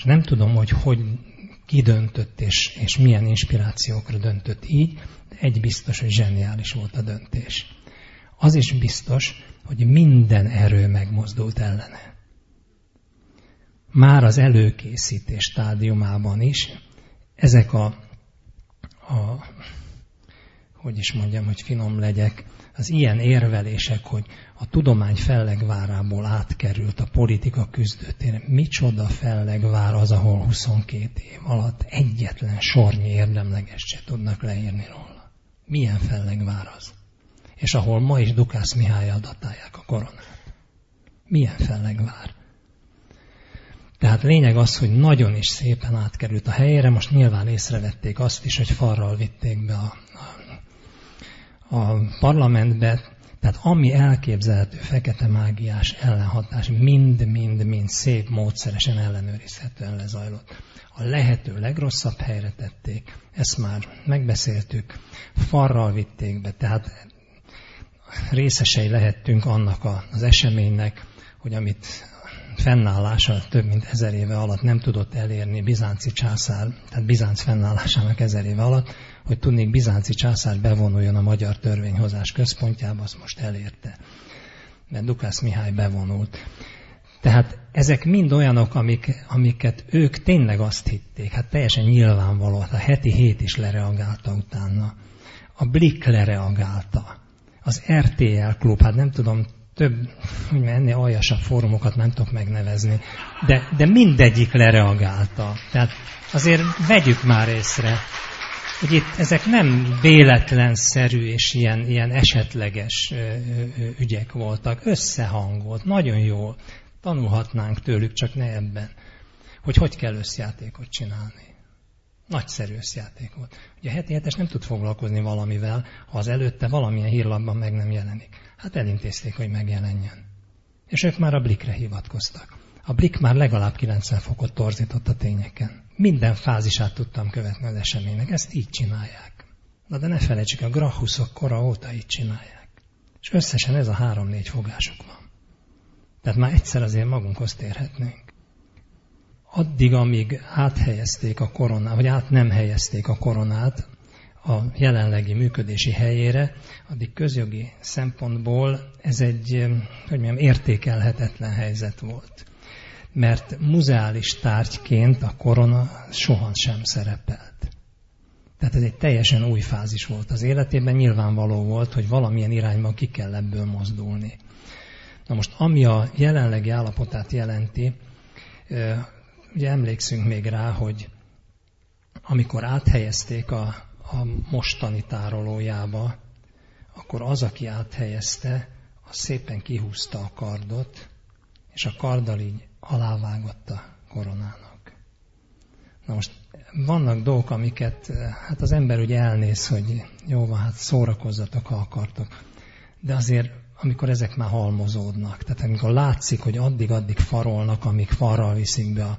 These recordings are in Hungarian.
És nem tudom, hogy hogy ki döntött és, és milyen inspirációkra döntött így, de egy biztos, hogy zseniális volt a döntés. Az is biztos, hogy minden erő megmozdult ellene. Már az előkészítés stádiumában is ezek a, a hogy is mondjam, hogy finom legyek, az ilyen érvelések, hogy a tudomány fellegvárából átkerült a politika küzdőtére. Micsoda fellegvár az, ahol 22 év alatt egyetlen sornyi érdemleges se tudnak leírni róla. Milyen fellegvár az? És ahol ma is Dukász Mihály adatálják a koronát. Milyen fellegvár? Tehát lényeg az, hogy nagyon is szépen átkerült a helyére, most nyilván észrevették azt is, hogy farral vitték be a, a, a parlamentbe, tehát ami elképzelhető fekete mágiás ellenhatás mind-mind-mind szép módszeresen ellenőrizhetően lezajlott. A lehető legrosszabb helyre tették, ezt már megbeszéltük, farral vitték be, tehát részesei lehettünk annak az eseménynek, hogy amit fennállása több mint ezer éve alatt nem tudott elérni bizánci császár, tehát Bizánc fennállásának ezer éve alatt, hogy tudnék bizánci császár bevonuljon a magyar törvényhozás központjába, azt most elérte. Mert Dukász Mihály bevonult. Tehát ezek mind olyanok, amik, amiket ők tényleg azt hitték, hát teljesen nyilvánvaló, a heti hét is lereagálta utána. A Blik lereagálta. Az RTL klub, hát nem tudom, több, hogy ennél aljasabb fórumokat nem tudok megnevezni, de, de mindegyik lereagálta. Tehát azért vegyük már észre, hogy itt ezek nem véletlenszerű és ilyen, ilyen esetleges ügyek voltak, összehangolt, nagyon jól. Tanulhatnánk tőlük, csak ne ebben, hogy hogy kell összjátékot csinálni. Nagyszerű összjáték volt. Ugye a heti hetes nem tud foglalkozni valamivel, ha az előtte valamilyen hírlapban meg nem jelenik. Hát elintézték, hogy megjelenjen. És ők már a blikre hivatkoztak. A blik már legalább 90 fokot torzított a tényeken. Minden fázisát tudtam követni az eseménynek. Ezt így csinálják. Na de ne felejtsük, a grahuszok kora óta így csinálják. És összesen ez a három-négy fogásuk van. Tehát már egyszer azért magunkhoz térhetnénk. Addig, amíg áthelyezték a koronát, vagy át nem helyezték a koronát, a jelenlegi működési helyére, addig közjogi szempontból ez egy, hogy mondjam, értékelhetetlen helyzet volt. Mert muzeális tárgyként a korona soha sem szerepelt. Tehát ez egy teljesen új fázis volt az életében, nyilvánvaló volt, hogy valamilyen irányban ki kell ebből mozdulni. Na most, ami a jelenlegi állapotát jelenti, ugye emlékszünk még rá, hogy amikor áthelyezték a a mostani tárolójába, akkor az, aki áthelyezte, az szépen kihúzta a kardot, és a karddal így alávágott a koronának. Na most vannak dolgok, amiket hát az ember ugye elnéz, hogy jó van, hát szórakozzatok, ha akartok. De azért, amikor ezek már halmozódnak, tehát amikor látszik, hogy addig-addig farolnak, amíg farral viszik be a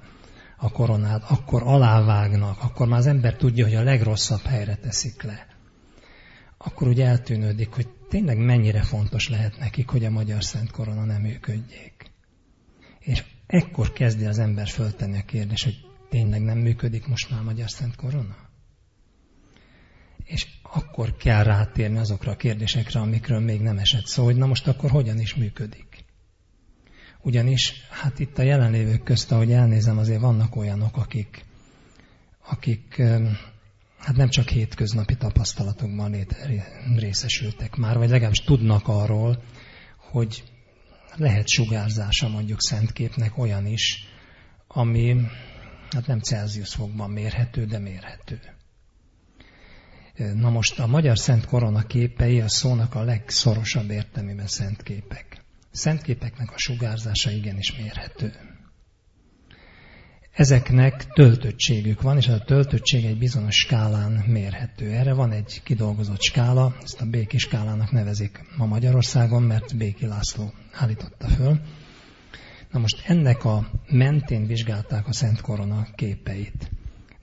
a koronát, akkor alávágnak, akkor már az ember tudja, hogy a legrosszabb helyre teszik le. Akkor úgy eltűnődik, hogy tényleg mennyire fontos lehet nekik, hogy a magyar szent korona nem működjék. És ekkor kezdi az ember föltenni a kérdést, hogy tényleg nem működik most már a magyar szent korona? És akkor kell rátérni azokra a kérdésekre, amikről még nem esett szó, hogy na most akkor hogyan is működik. Ugyanis hát itt a jelenlévők közt, ahogy elnézem, azért vannak olyanok, akik, akik hát nem csak hétköznapi tapasztalatokban részesültek már, vagy legalábbis tudnak arról, hogy lehet sugárzása mondjuk szentképnek olyan is, ami hát nem Celsius fokban mérhető, de mérhető. Na most a magyar szent korona képei a szónak a legszorosabb értelmében szent képek szentképeknek a sugárzása igenis mérhető. Ezeknek töltöttségük van, és a töltöttség egy bizonyos skálán mérhető. Erre van egy kidolgozott skála, ezt a Béki skálának nevezik ma Magyarországon, mert Béki László állította föl. Na most ennek a mentén vizsgálták a Szent Korona képeit.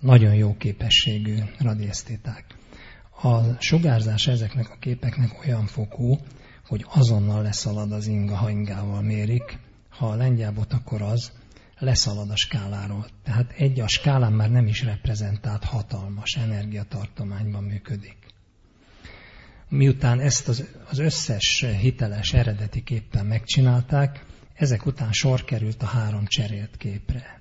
Nagyon jó képességű radiesztéták. A sugárzás ezeknek a képeknek olyan fokú, hogy azonnal leszalad az inga, ha ingával mérik. Ha a lengyelbot, akkor az, leszalad a skáláról. Tehát egy a skálán már nem is reprezentált hatalmas energiatartományban működik. Miután ezt az, az összes hiteles eredeti képpen megcsinálták, ezek után sor került a három cserélt képre.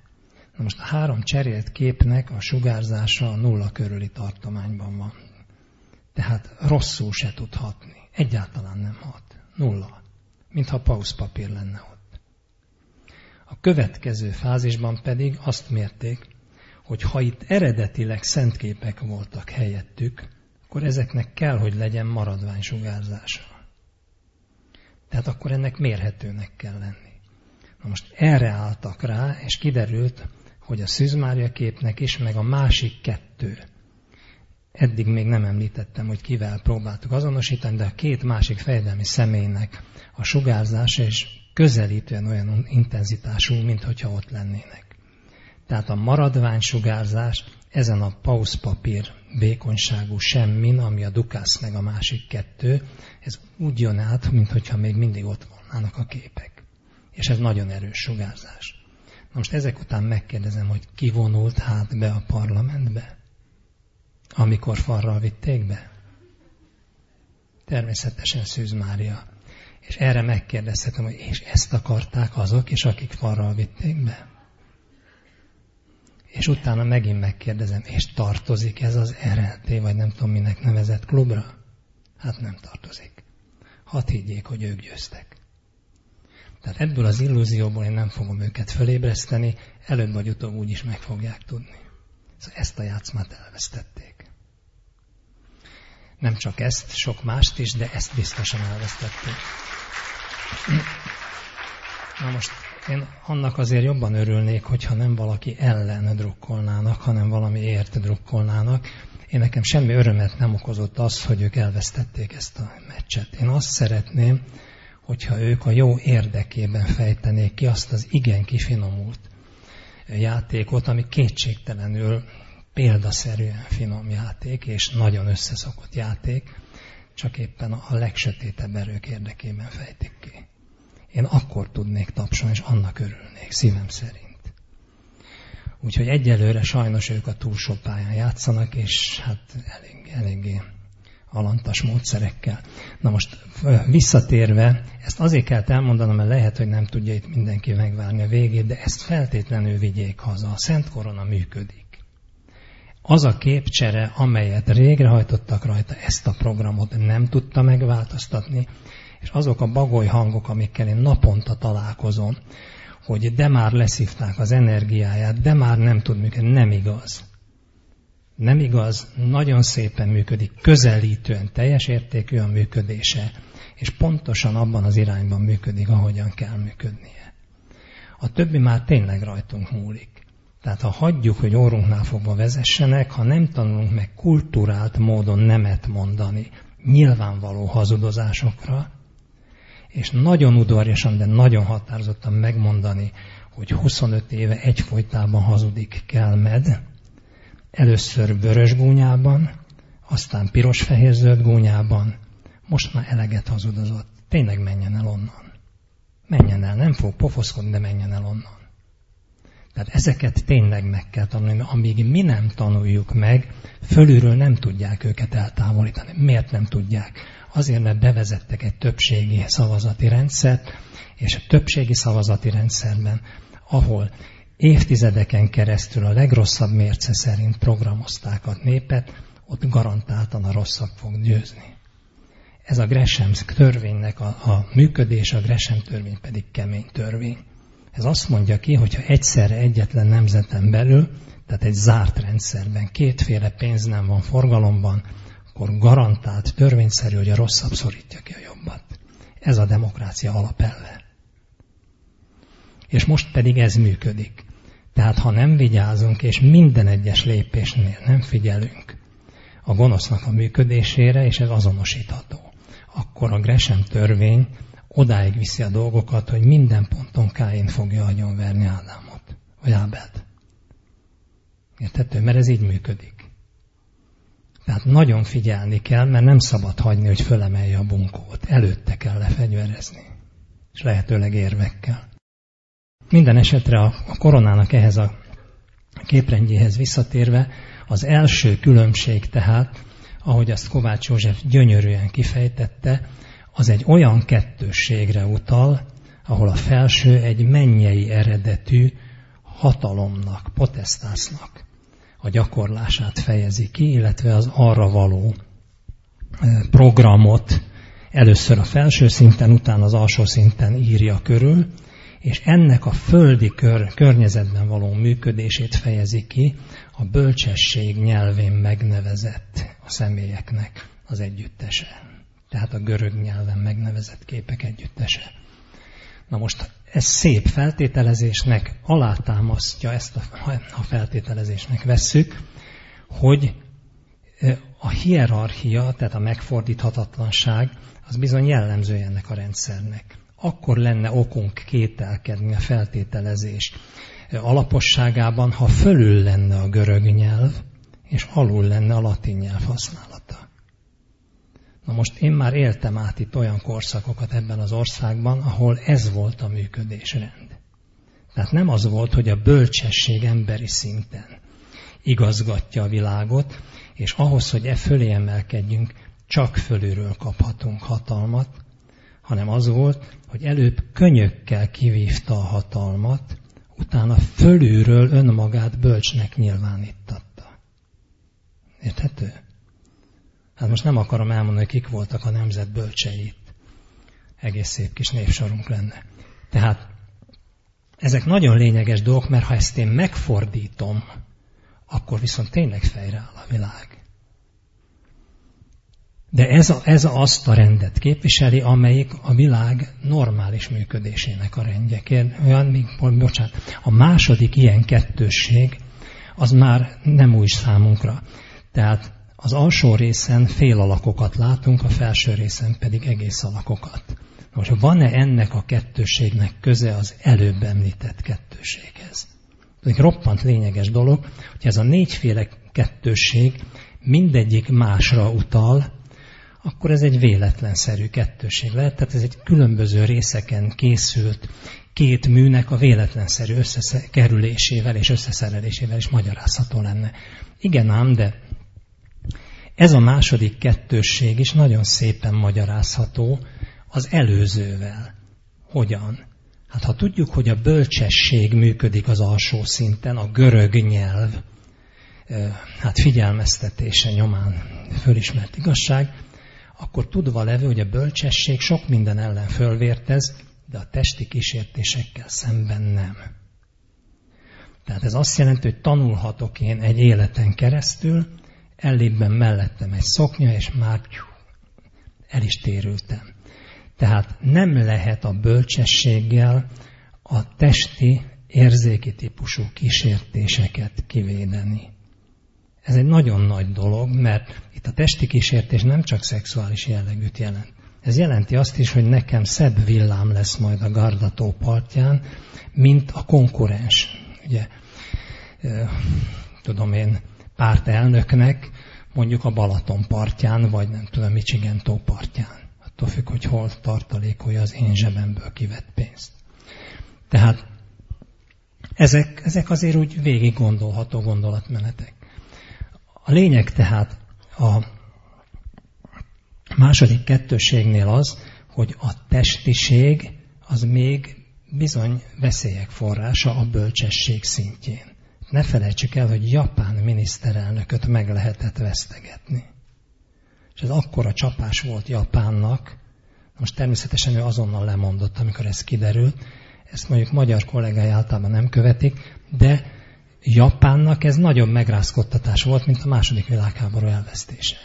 Na most a három cserélt képnek a sugárzása a nulla körüli tartományban van. Tehát rosszul se tud hatni. Egyáltalán nem hat. Nulla. Mintha pauszpapír lenne ott. A következő fázisban pedig azt mérték, hogy ha itt eredetileg szentképek voltak helyettük, akkor ezeknek kell, hogy legyen maradványsugárzása. Tehát akkor ennek mérhetőnek kell lenni. Na most erre álltak rá, és kiderült, hogy a szűzmárja képnek is, meg a másik kettő. Eddig még nem említettem, hogy kivel próbáltuk azonosítani, de a két másik fejedelmi személynek a sugárzása is közelítően olyan intenzitású, mint hogyha ott lennének. Tehát a maradványsugárzás ezen a pauszpapír vékonyságú semmin, ami a dukász meg a másik kettő, ez úgy jön át, mintha még mindig ott volnának a képek. És ez nagyon erős sugárzás. Most ezek után megkérdezem, hogy ki vonult hát be a parlamentbe, amikor farral vitték be? Természetesen Szűz Mária. És erre megkérdezhetem, hogy és ezt akarták azok is, akik farral vitték be? És utána megint megkérdezem, és tartozik ez az RLT, vagy nem tudom minek nevezett klubra? Hát nem tartozik. Hadd higgyék, hogy ők győztek. Tehát ebből az illúzióból én nem fogom őket fölébreszteni, előbb vagy utóbb úgy is meg fogják tudni. Szóval ezt a játszmát elvesztették. Nem csak ezt, sok mást is, de ezt biztosan elvesztették. Na most én annak azért jobban örülnék, hogyha nem valaki ellen drukkolnának, hanem valami ért drukkolnának. Én nekem semmi örömet nem okozott az, hogy ők elvesztették ezt a meccset. Én azt szeretném, hogyha ők a jó érdekében fejtenék ki azt az igen kifinomult játékot, ami kétségtelenül példaszerűen finom játék, és nagyon összeszokott játék, csak éppen a legsötétebb erők érdekében fejtik ki. Én akkor tudnék tapsolni, és annak örülnék, szívem szerint. Úgyhogy egyelőre sajnos ők a túlsó pályán játszanak, és hát elég, eléggé alantas módszerekkel. Na most visszatérve, ezt azért kell elmondanom, mert lehet, hogy nem tudja itt mindenki megvárni a végét, de ezt feltétlenül vigyék haza. A Szent Korona működik. Az a képcsere, amelyet régrehajtottak rajta, ezt a programot nem tudta megváltoztatni, és azok a bagoly hangok, amikkel én naponta találkozom, hogy de már leszívták az energiáját, de már nem tud működni, nem igaz. Nem igaz, nagyon szépen működik, közelítően, teljes értékű a működése, és pontosan abban az irányban működik, ahogyan kell működnie. A többi már tényleg rajtunk múlik. Tehát ha hagyjuk, hogy órunknál fogva vezessenek, ha nem tanulunk meg kulturált módon nemet mondani nyilvánvaló hazudozásokra, és nagyon udvarjasan, de nagyon határozottan megmondani, hogy 25 éve egyfolytában hazudik Kelmed, először vörös gúnyában, aztán piros-fehér-zöld gúnyában, most már eleget hazudozott. Tényleg menjen el onnan. Menjen el, nem fog pofoszkodni, de menjen el onnan. Tehát ezeket tényleg meg kell tanulni, mert amíg mi nem tanuljuk meg, fölülről nem tudják őket eltávolítani. Miért nem tudják? Azért, mert bevezettek egy többségi szavazati rendszert, és a többségi szavazati rendszerben, ahol évtizedeken keresztül a legrosszabb mérce szerint programozták a népet, ott garantáltan a rosszabb fog győzni. Ez a Gresham törvénynek a, a működés, a Gresham törvény pedig kemény törvény. Ez azt mondja ki, hogyha egyszerre egyetlen nemzeten belül, tehát egy zárt rendszerben kétféle pénz nem van forgalomban, akkor garantált, törvényszerű, hogy a rosszabb szorítja ki a jobbat. Ez a demokrácia alapelve. És most pedig ez működik. Tehát ha nem vigyázunk, és minden egyes lépésnél nem figyelünk a gonosznak a működésére, és ez azonosítható, akkor a Gresham törvény odáig viszi a dolgokat, hogy minden ponton Káin fogja agyonverni Ádámot, vagy Ábelt. Érthető? Mert ez így működik. Tehát nagyon figyelni kell, mert nem szabad hagyni, hogy fölemelje a bunkót. Előtte kell lefegyverezni. És lehetőleg érvekkel. minden esetre a, koronának ehhez a képrendjéhez visszatérve, az első különbség tehát, ahogy azt Kovács József gyönyörűen kifejtette, az egy olyan kettősségre utal, ahol a felső egy mennyei eredetű hatalomnak, potesztásznak a gyakorlását fejezi ki, illetve az arra való programot először a felső szinten, utána az alsó szinten írja körül, és ennek a földi kör, környezetben való működését fejezi ki a bölcsesség nyelvén megnevezett a személyeknek az együttese. Tehát a görög nyelven megnevezett képek együttese. Na most ez szép feltételezésnek alátámasztja, ezt a, a feltételezésnek vesszük, hogy a hierarchia, tehát a megfordíthatatlanság, az bizony jellemző ennek a rendszernek. Akkor lenne okunk kételkedni a feltételezés alaposságában, ha fölül lenne a görög nyelv, és alul lenne a latin nyelv használata. Na most én már éltem át itt olyan korszakokat ebben az országban, ahol ez volt a működésrend. Tehát nem az volt, hogy a bölcsesség emberi szinten igazgatja a világot, és ahhoz, hogy e fölé emelkedjünk, csak fölülről kaphatunk hatalmat, hanem az volt, hogy előbb könyökkel kivívta a hatalmat, utána fölülről önmagát bölcsnek nyilvánítatta. Érthető? Hát most nem akarom elmondani, hogy kik voltak a nemzet bölcseit. Egész szép kis névsorunk lenne. Tehát ezek nagyon lényeges dolgok, mert ha ezt én megfordítom, akkor viszont tényleg fejre áll a világ. De ez, a, ez azt a rendet képviseli, amelyik a világ normális működésének a rendje. Olyan, még, bocsánat, a második ilyen kettősség az már nem új számunkra. Tehát az alsó részen fél alakokat látunk, a felső részen pedig egész alakokat. Most van-e ennek a kettőségnek köze az előbb említett kettőséghez? Ez egy roppant lényeges dolog, hogy ez a négyféle kettőség mindegyik másra utal, akkor ez egy véletlenszerű kettőség lehet, tehát ez egy különböző részeken készült két műnek a véletlenszerű összekerülésével és összeszerelésével is magyarázható lenne. Igen ám, de ez a második kettősség is nagyon szépen magyarázható az előzővel. Hogyan? Hát ha tudjuk, hogy a bölcsesség működik az alsó szinten, a görög nyelv, hát figyelmeztetése nyomán fölismert igazság, akkor tudva levő, hogy a bölcsesség sok minden ellen fölvértez, de a testi kísértésekkel szemben nem. Tehát ez azt jelenti, hogy tanulhatok én egy életen keresztül, ellébben mellettem egy szoknya, és már el is térültem. Tehát nem lehet a bölcsességgel a testi, érzéki típusú kísértéseket kivédeni. Ez egy nagyon nagy dolog, mert itt a testi kísértés nem csak szexuális jellegűt jelent. Ez jelenti azt is, hogy nekem szebb villám lesz majd a Gardató partján, mint a konkurens. Ugye, tudom én, pártelnöknek mondjuk a Balaton partján, vagy nem tudom, Michigan tó partján. Attól függ, hogy hol tartalékolja az én zsebemből kivett pénzt. Tehát ezek, ezek azért úgy végig gondolható gondolatmenetek. A lényeg tehát a második kettőségnél az, hogy a testiség az még bizony veszélyek forrása a bölcsesség szintjén. Ne felejtsük el, hogy japán miniszterelnököt meg lehetett vesztegetni. És ez akkora csapás volt Japánnak, most természetesen ő azonnal lemondott, amikor ez kiderült, ezt mondjuk magyar kollégái általában nem követik, de Japánnak ez nagyobb megrázkodtatás volt, mint a második világháború elvesztése.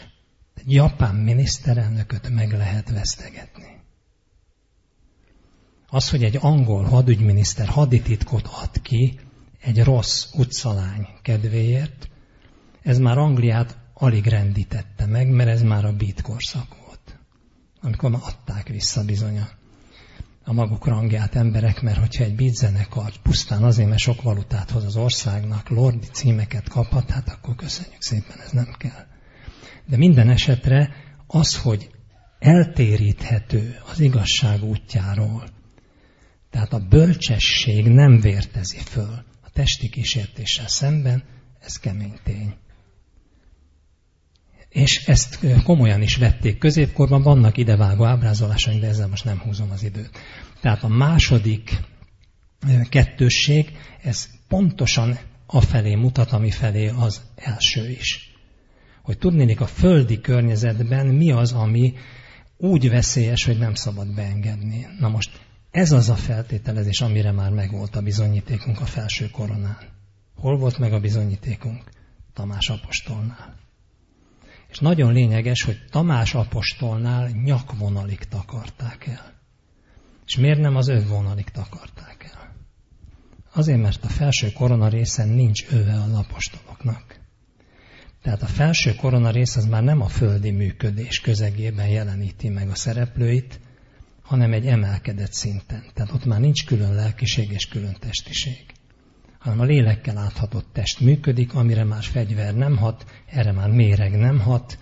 Egy japán miniszterelnököt meg lehet vesztegetni. Az, hogy egy angol hadügyminiszter hadititkot ad ki, egy rossz utcalány kedvéért, ez már Angliát alig rendítette meg, mert ez már a beat korszak volt. Amikor már adták vissza bizony a, a maguk rangját emberek, mert hogyha egy beat zenekar pusztán azért, mert sok valutát hoz az országnak, lordi címeket kaphat, hát akkor köszönjük szépen, ez nem kell. De minden esetre az, hogy eltéríthető az igazság útjáról, Tehát a bölcsesség nem vértezi föl. Testi kísértéssel szemben ez kemény tény. És ezt komolyan is vették középkorban, vannak idevágó ábrázolásaink, de ezzel most nem húzom az időt. Tehát a második kettősség, ez pontosan afelé mutat, ami felé az első is. Hogy tudnélik a földi környezetben mi az, ami úgy veszélyes, hogy nem szabad beengedni. Na most ez az a feltételezés, amire már megvolt a bizonyítékunk a felső koronán. Hol volt meg a bizonyítékunk? Tamás apostolnál. És nagyon lényeges, hogy Tamás apostolnál nyakvonalig takarták el. És miért nem az övvonalig takarták el? Azért, mert a felső korona részen nincs öve a apostoloknak. Tehát a felső korona rész az már nem a földi működés közegében jeleníti meg a szereplőit, hanem egy emelkedett szinten. Tehát ott már nincs külön lelkiség és külön testiség. Hanem a lélekkel áthatott test működik, amire már fegyver nem hat, erre már méreg nem hat,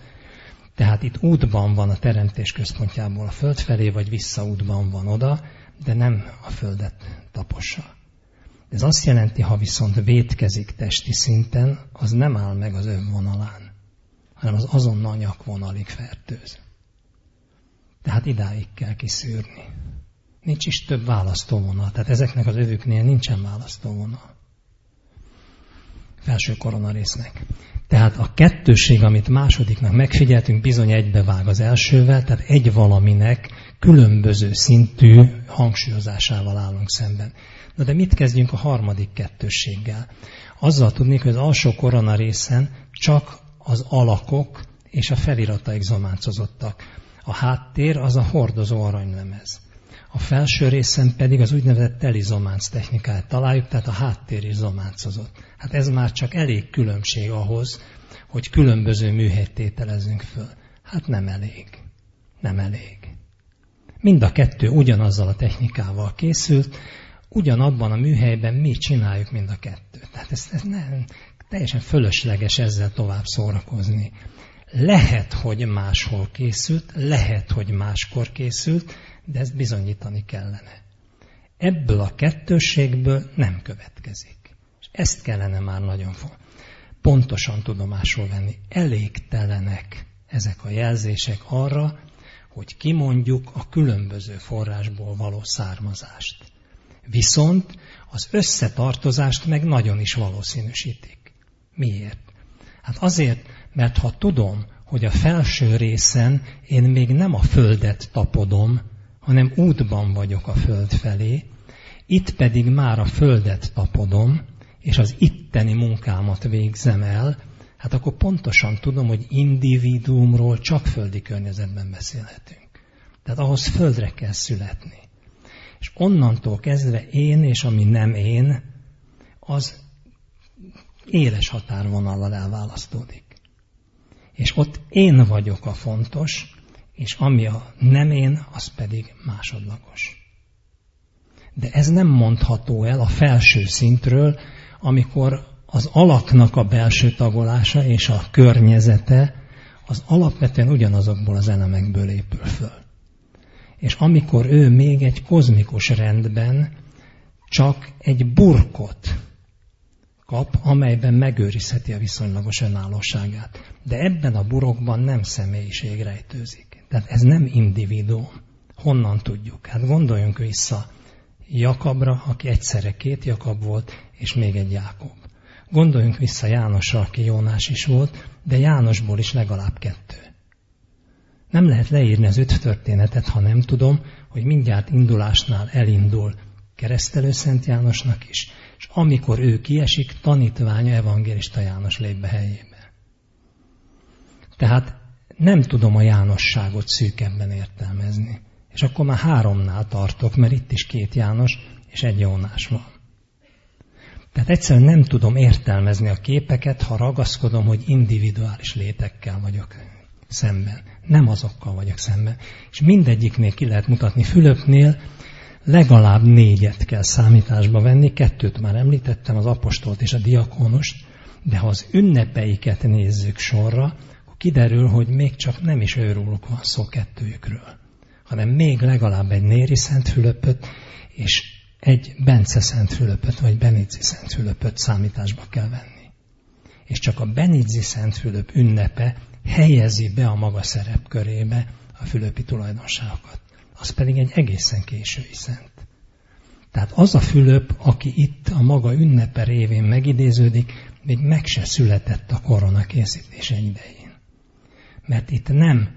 tehát itt útban van a teremtés központjából a föld felé, vagy visszaútban van oda, de nem a földet tapossa. Ez azt jelenti, ha viszont vétkezik testi szinten, az nem áll meg az önvonalán, hanem az azonnal nyakvonalig fertőz. Tehát idáig kell kiszűrni. Nincs is több választóvonal, tehát ezeknek az övüknél nincsen választóvonal. Felső koronarésznek. Tehát a kettőség, amit másodiknak megfigyeltünk, bizony egybevág az elsővel, tehát egy valaminek különböző szintű hangsúlyozásával állunk szemben. Na de mit kezdjünk a harmadik kettősséggel? Azzal tudni, hogy az alsó korona részen csak az alakok és a felirataik zománcozottak. A háttér az a hordozó aranylemez. A felső részen pedig az úgynevezett telizománc technikáját találjuk, tehát a háttér is zománcozott. Hát ez már csak elég különbség ahhoz, hogy különböző műhelyt tételezzünk föl. Hát nem elég. Nem elég. Mind a kettő ugyanazzal a technikával készült, ugyanabban a műhelyben mi csináljuk mind a kettőt. Tehát ez, ez nem, teljesen fölösleges ezzel tovább szórakozni. Lehet, hogy máshol készült, lehet, hogy máskor készült, de ezt bizonyítani kellene. Ebből a kettőségből nem következik. És ezt kellene már nagyon pontosan tudomásul venni. Elégtelenek ezek a jelzések arra, hogy kimondjuk a különböző forrásból való származást. Viszont az összetartozást meg nagyon is valószínűsítik. Miért? Hát azért, mert ha tudom, hogy a felső részen én még nem a földet tapodom, hanem útban vagyok a föld felé, itt pedig már a földet tapodom, és az itteni munkámat végzem el, hát akkor pontosan tudom, hogy individuumról csak földi környezetben beszélhetünk. Tehát ahhoz földre kell születni. És onnantól kezdve én és ami nem én, az éles határvonallal elválasztódik. És ott én vagyok a fontos, és ami a nem én, az pedig másodlagos. De ez nem mondható el a felső szintről, amikor az alaknak a belső tagolása és a környezete az alapvetően ugyanazokból az elemekből épül föl. És amikor ő még egy kozmikus rendben csak egy burkot kap, amelyben megőrizheti a viszonylagos önállóságát. De ebben a burokban nem személyiség rejtőzik. Tehát ez nem individuum. Honnan tudjuk? Hát gondoljunk vissza Jakabra, aki egyszerre két Jakab volt, és még egy Jákob. Gondoljunk vissza Jánosra, aki Jónás is volt, de Jánosból is legalább kettő. Nem lehet leírni az öt történetet, ha nem tudom, hogy mindjárt indulásnál elindul keresztelő Szent Jánosnak is, és amikor ő kiesik, tanítványa evangélista János lép be helyébe. Tehát nem tudom a Jánosságot szűkebben értelmezni. És akkor már háromnál tartok, mert itt is két János és egy Jónás van. Tehát egyszerűen nem tudom értelmezni a képeket, ha ragaszkodom, hogy individuális létekkel vagyok szemben. Nem azokkal vagyok szemben. És mindegyiknél ki lehet mutatni. Fülöpnél legalább négyet kell számításba venni, kettőt már említettem, az apostolt és a diakónost, de ha az ünnepeiket nézzük sorra, akkor kiderül, hogy még csak nem is őróluk van szó kettőjükről, hanem még legalább egy Néri Szent Fülöpöt, és egy Bence Szent Fülöpöt vagy Benidzi Szent Fülöpöt számításba kell venni. És csak a Benidzi Szent Fülöp ünnepe helyezi be a maga szerepkörébe a fülöpi tulajdonságokat. Az pedig egy egészen késői szent. Tehát az a Fülöp, aki itt a maga ünnepe révén megidéződik, még meg se született a korona készítése idején. Mert itt nem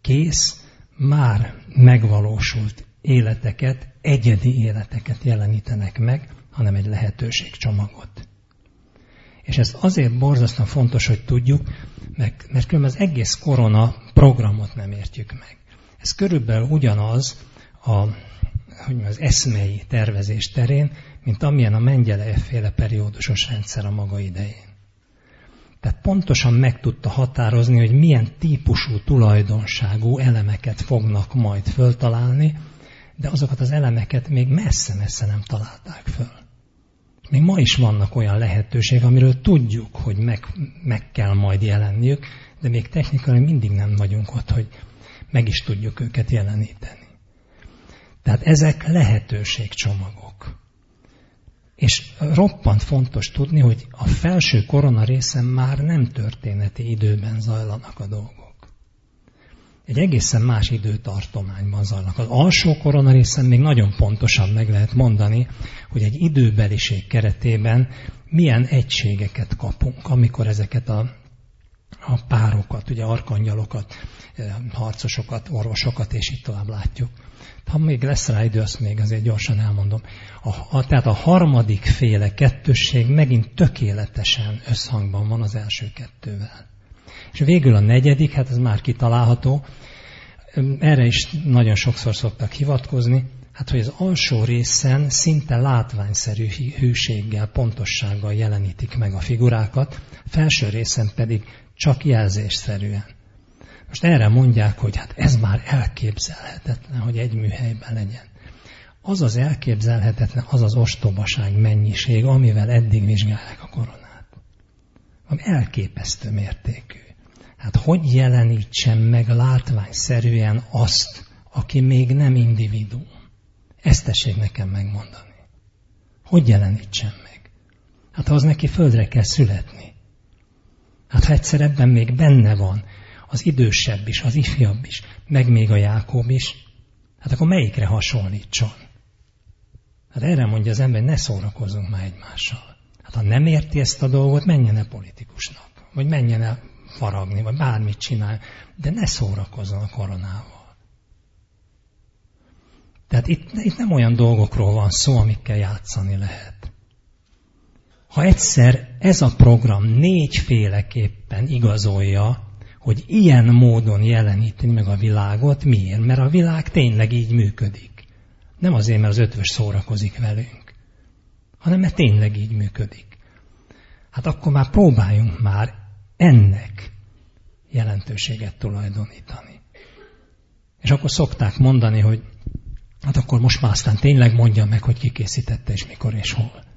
kész, már megvalósult életeket, egyedi életeket jelenítenek meg, hanem egy lehetőségcsomagot. És ez azért borzasztóan fontos, hogy tudjuk, mert, mert különben az egész korona programot nem értjük meg. Ez körülbelül ugyanaz a, hogy az eszmei tervezés terén, mint amilyen a Mengyelejev féle periódusos rendszer a maga idején. Tehát pontosan meg tudta határozni, hogy milyen típusú tulajdonságú elemeket fognak majd föltalálni, de azokat az elemeket még messze-messze nem találták föl. Még ma is vannak olyan lehetőségek, amiről tudjuk, hogy meg, meg kell majd jelenniük, de még technikai mindig nem vagyunk ott, hogy meg is tudjuk őket jeleníteni. Tehát ezek lehetőségcsomagok. És roppant fontos tudni, hogy a felső korona részen már nem történeti időben zajlanak a dolgok. Egy egészen más időtartományban zajlanak. Az alsó korona részen még nagyon pontosan meg lehet mondani, hogy egy időbeliség keretében milyen egységeket kapunk, amikor ezeket a, a párokat, ugye arkangyalokat, eh, harcosokat, orvosokat, és itt tovább látjuk. Ha még lesz rá idő, azt még azért gyorsan elmondom. A, a, tehát a harmadik féle kettősség megint tökéletesen összhangban van az első kettővel. És végül a negyedik, hát ez már kitalálható, erre is nagyon sokszor szoktak hivatkozni, hát hogy az alsó részen szinte látványszerű hűséggel, pontossággal jelenítik meg a figurákat, felső részen pedig csak jelzésszerűen. Most erre mondják, hogy hát ez már elképzelhetetlen, hogy egy műhelyben legyen. Az az elképzelhetetlen, az az ostobaság mennyiség, amivel eddig vizsgálják a koronát. Ami elképesztő mértékű. Hát hogy jelenítsem meg látványszerűen azt, aki még nem individuum? Ezt tessék nekem megmondani. Hogy jelenítsem meg? Hát az neki földre kell születni. Hát ha egyszer ebben még benne van az idősebb is, az ifjabb is, meg még a Jákob is, hát akkor melyikre hasonlítson? Hát erre mondja az ember, ne szórakozzunk már egymással. Hát ha nem érti ezt a dolgot, menjen el politikusnak. Vagy menjen el faragni, vagy bármit csinál, de ne szórakozzon a koronával. Tehát itt, itt nem olyan dolgokról van szó, amikkel játszani lehet. Ha egyszer ez a program négyféleképpen igazolja, hogy ilyen módon jeleníteni meg a világot, miért? Mert a világ tényleg így működik. Nem azért, mert az ötvös szórakozik velünk, hanem mert tényleg így működik. Hát akkor már próbáljunk már ennek jelentőséget tulajdonítani. És akkor szokták mondani, hogy hát akkor most már aztán tényleg mondja meg, hogy ki készítette és mikor és hol.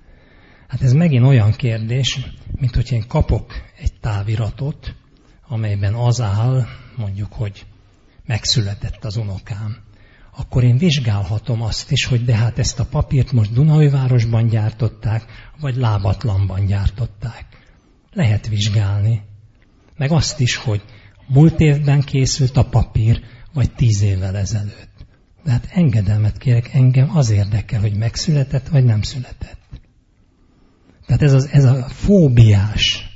Hát ez megint olyan kérdés, mint hogy én kapok egy táviratot, amelyben az áll, mondjuk, hogy megszületett az unokám, akkor én vizsgálhatom azt is, hogy de hát ezt a papírt most Dunajvárosban gyártották, vagy Lábatlanban gyártották. Lehet vizsgálni. Meg azt is, hogy múlt évben készült a papír, vagy tíz évvel ezelőtt. De hát engedelmet kérek, engem az érdekel, hogy megszületett, vagy nem született. Tehát ez, az, ez a fóbiás,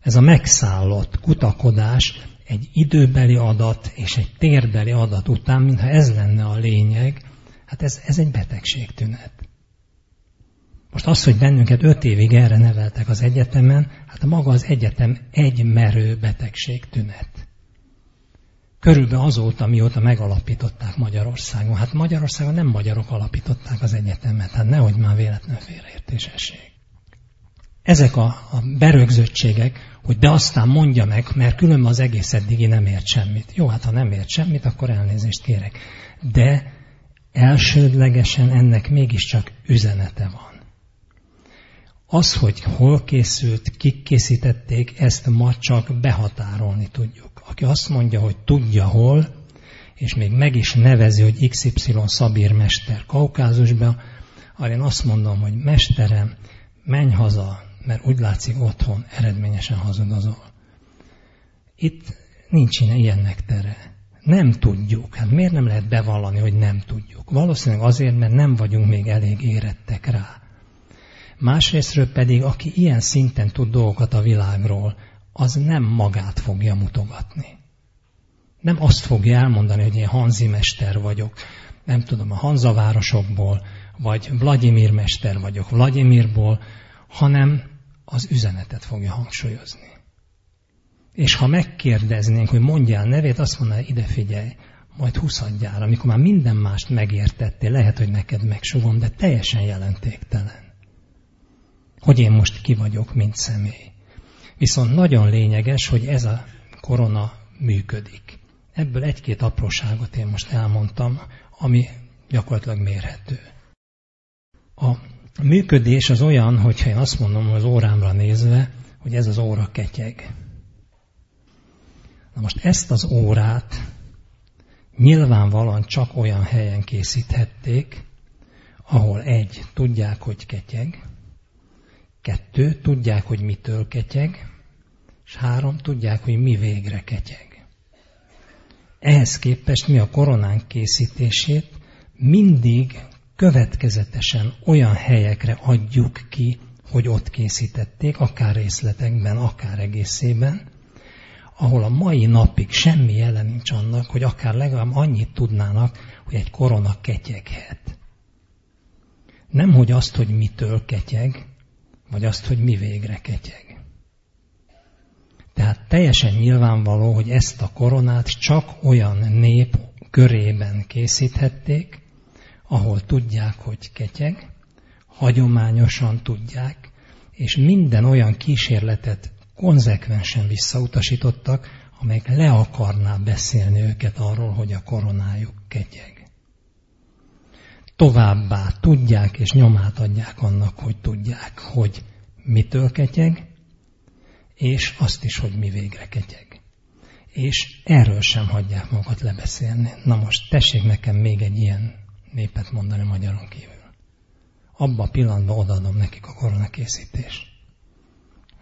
ez a megszállott kutakodás egy időbeli adat és egy térbeli adat után, mintha ez lenne a lényeg, hát ez, ez egy betegségtünet. Most az, hogy bennünket öt évig erre neveltek az egyetemen, hát maga az egyetem egy merő betegségtünet. Körülbelül azóta, mióta megalapították Magyarországon. Hát Magyarországon nem magyarok alapították az egyetemet, hát nehogy már véletlen félreértésesség. Ezek a, a berögzöttségek, hogy de aztán mondja meg, mert különben az egész eddigi nem ért semmit. Jó, hát ha nem ért semmit, akkor elnézést kérek. De elsődlegesen ennek mégiscsak üzenete van. Az, hogy hol készült, kik készítették, ezt ma csak behatárolni tudjuk. Aki azt mondja, hogy tudja hol, és még meg is nevezi, hogy XY Szabír mester Kaukázusban, ha én azt mondom, hogy mesterem, menj haza, mert úgy látszik otthon eredményesen hazudozol. Itt nincs ilyennek tere. Nem tudjuk. Hát miért nem lehet bevallani, hogy nem tudjuk? Valószínűleg azért, mert nem vagyunk még elég érettek rá. Másrésztről pedig, aki ilyen szinten tud dolgokat a világról, az nem magát fogja mutogatni. Nem azt fogja elmondani, hogy én Hanzi mester vagyok, nem tudom, a Hanzavárosokból, vagy Vladimir mester vagyok Vladimirból, hanem az üzenetet fogja hangsúlyozni. És ha megkérdeznénk, hogy mondjál nevét, azt mondaná, ide figyelj, majd huszadjál, amikor már minden mást megértettél, lehet, hogy neked megsugom, de teljesen jelentéktelen. Hogy én most ki vagyok, mint személy. Viszont nagyon lényeges, hogy ez a korona működik. Ebből egy-két apróságot én most elmondtam, ami gyakorlatilag mérhető. A működés az olyan, hogyha én azt mondom az órámra nézve, hogy ez az óra ketyeg. Na most ezt az órát nyilvánvalóan csak olyan helyen készíthették, ahol egy, tudják, hogy ketyeg, kettő, tudják, hogy mitől ketyeg, és három, tudják, hogy mi végre ketyeg. Ehhez képest mi a koronánk készítését mindig következetesen olyan helyekre adjuk ki, hogy ott készítették, akár részletekben, akár egészében, ahol a mai napig semmi jelen nincs annak, hogy akár legalább annyit tudnának, hogy egy korona ketyeghet. Nem, hogy azt, hogy mitől ketyeg, vagy azt, hogy mi végre ketyeg. Tehát teljesen nyilvánvaló, hogy ezt a koronát csak olyan nép körében készíthették, ahol tudják, hogy ketyeg, hagyományosan tudják, és minden olyan kísérletet konzekvensen visszautasítottak, amelyek le akarná beszélni őket arról, hogy a koronájuk ketyeg. Továbbá tudják és nyomát adják annak, hogy tudják, hogy mitől ketyeg, és azt is, hogy mi végre ketyeg. És erről sem hagyják magukat lebeszélni. Na most tessék nekem még egy ilyen népet mondani magyaron kívül. Abba a pillanatban odaadom nekik a koronakészítést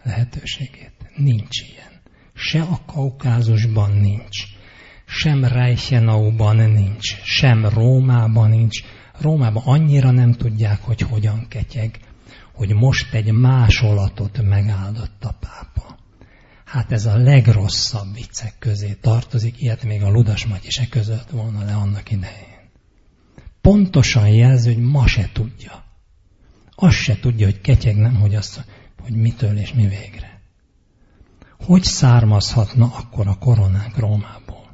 lehetőségét. Nincs ilyen. Se a Kaukázusban nincs, sem Reichenauban nincs, sem Rómában nincs. Rómában annyira nem tudják, hogy hogyan ketyeg, hogy most egy másolatot megáldott a pápa. Hát ez a legrosszabb viccek közé tartozik, ilyet még a Ludas Matyi se között volna le annak idején. Pontosan jelzi, hogy ma se tudja. Azt se tudja, hogy ketyeg nem, hogy azt hogy mitől és mi végre. Hogy származhatna akkor a koronánk Rómából?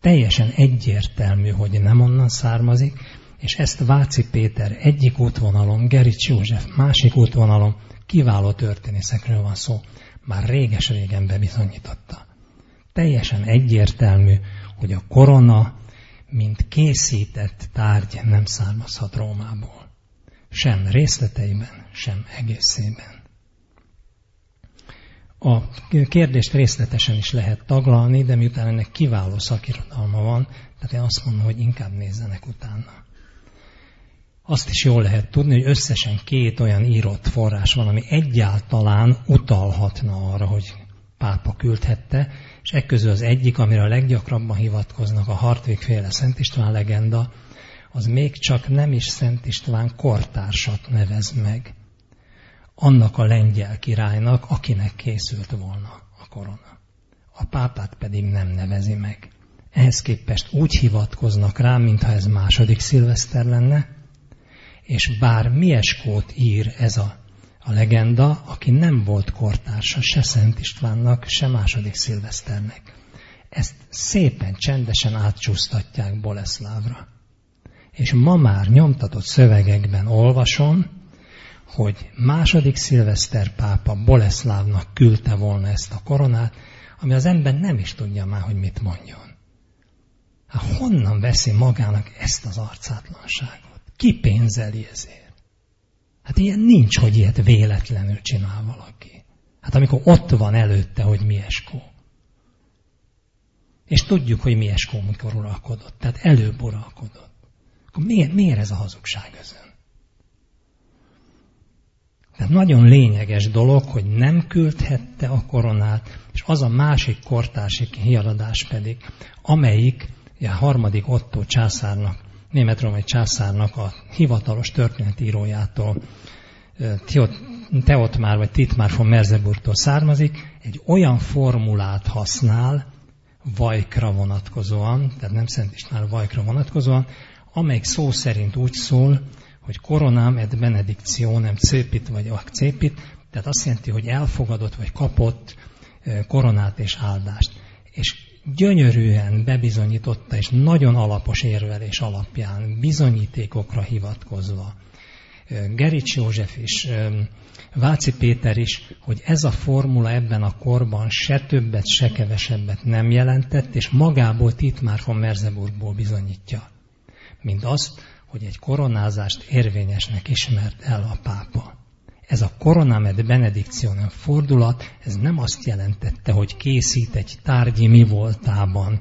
Teljesen egyértelmű, hogy nem onnan származik, és ezt Váci Péter egyik útvonalon, Gerics József másik útvonalon kiváló történészekről van szó, már réges-régen bebizonyította. Teljesen egyértelmű, hogy a korona, mint készített tárgy nem származhat Rómából sem részleteiben, sem egészében. A kérdést részletesen is lehet taglalni, de miután ennek kiváló szakirodalma van, tehát én azt mondom, hogy inkább nézzenek utána. Azt is jól lehet tudni, hogy összesen két olyan írott forrás van, ami egyáltalán utalhatna arra, hogy pápa küldhette, és ekközül az egyik, amire a leggyakrabban hivatkoznak, a Hartwig féle Szent István legenda, az még csak nem is Szent István kortársat nevez meg, annak a lengyel királynak, akinek készült volna a korona. A pápát pedig nem nevezi meg. Ehhez képest úgy hivatkoznak rá, mintha ez második szilveszter lenne, és bár Mieskót ír ez a, a legenda, aki nem volt kortársa se Szent Istvánnak, se második szilveszternek. Ezt szépen, csendesen átcsúsztatják Boleszlávra. És ma már nyomtatott szövegekben olvasom, hogy második szilveszter pápa Boleszlávnak küldte volna ezt a koronát, ami az ember nem is tudja már, hogy mit mondjon. Hát honnan veszi magának ezt az arcátlanságot? Ki pénzeli ezért? Hát ilyen nincs, hogy ilyet véletlenül csinál valaki. Hát amikor ott van előtte, hogy mi eskó. És tudjuk, hogy mi eskó, mikor uralkodott. Tehát előbb uralkodott Akkor miért, miért ez a hazugság özön? Tehát nagyon lényeges dolog, hogy nem küldhette a koronát, és az a másik kortársi hialadás pedig, amelyik a harmadik Otto császárnak, német császárnak a hivatalos történetírójától, Teotmár vagy Titmár von Merzeburgtól származik, egy olyan formulát használ, Vajkra vonatkozóan, tehát nem Szent István Vajkra vonatkozóan, amelyik szó szerint úgy szól, hogy koronám et benedictionem cépit vagy akcépit, tehát azt jelenti, hogy elfogadott vagy kapott koronát és áldást. És gyönyörűen bebizonyította, és nagyon alapos érvelés alapján, bizonyítékokra hivatkozva, Gerics József is, Váci Péter is, hogy ez a formula ebben a korban se többet, se kevesebbet nem jelentett, és magából Titmár von Merzeburgból bizonyítja, mint azt, hogy egy koronázást érvényesnek ismert el a pápa. Ez a koronamed benedikcionem fordulat, ez nem azt jelentette, hogy készít egy tárgyi mi voltában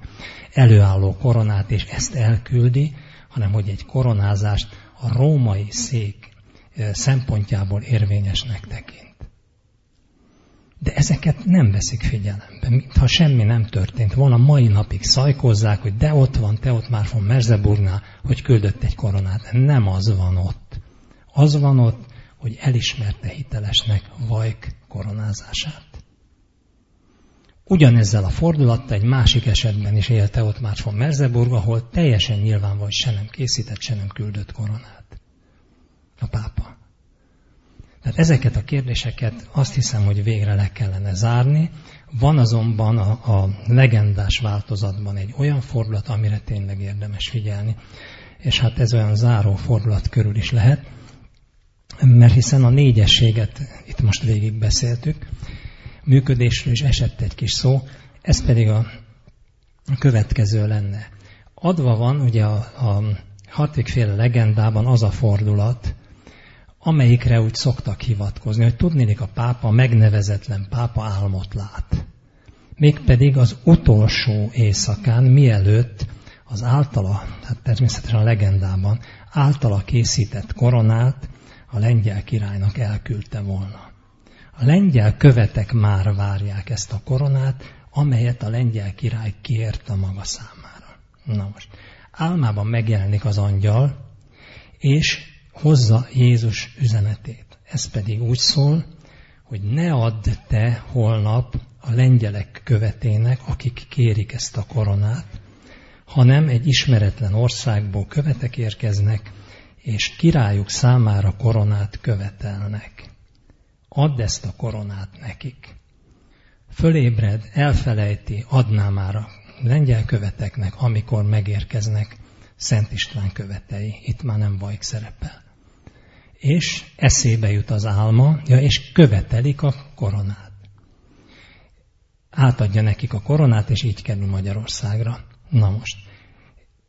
előálló koronát, és ezt elküldi, hanem hogy egy koronázást a római szék szempontjából érvényesnek tekint. De ezeket nem veszik figyelembe, mintha semmi nem történt volna. Mai napig szajkozzák, hogy de ott van, te ott már von Merzeburgnál, hogy küldött egy koronát. Nem az van ott. Az van ott, hogy elismerte hitelesnek Vajk koronázását. Ugyanezzel a fordulattal egy másik esetben is élte ott már von Merzeburg, ahol teljesen nyilván vagy se nem készített, se nem küldött koronát. A pápa. Tehát ezeket a kérdéseket azt hiszem, hogy végre le kellene zárni. Van azonban a, a legendás változatban egy olyan fordulat, amire tényleg érdemes figyelni. És hát ez olyan záró fordulat körül is lehet, mert hiszen a négyességet itt most végig beszéltük, működésről is esett egy kis szó, ez pedig a következő lenne. Adva van ugye a, a hatikféle legendában az a fordulat, amelyikre úgy szoktak hivatkozni, hogy tudnélik a pápa, megnevezetlen pápa álmot lát. Mégpedig az utolsó éjszakán, mielőtt az általa, hát természetesen a legendában, általa készített koronát a lengyel királynak elküldte volna. A lengyel követek már várják ezt a koronát, amelyet a lengyel király kért a maga számára. Na most, álmában megjelenik az angyal, és hozza Jézus üzenetét. Ez pedig úgy szól, hogy ne add te holnap a lengyelek követének, akik kérik ezt a koronát, hanem egy ismeretlen országból követek érkeznek, és királyuk számára koronát követelnek. Add ezt a koronát nekik. Fölébred, elfelejti, adná már a lengyel követeknek, amikor megérkeznek Szent István követei. Itt már nem vajk szerepel és eszébe jut az álma, ja, és követelik a koronát. Átadja nekik a koronát, és így kerül Magyarországra. Na most,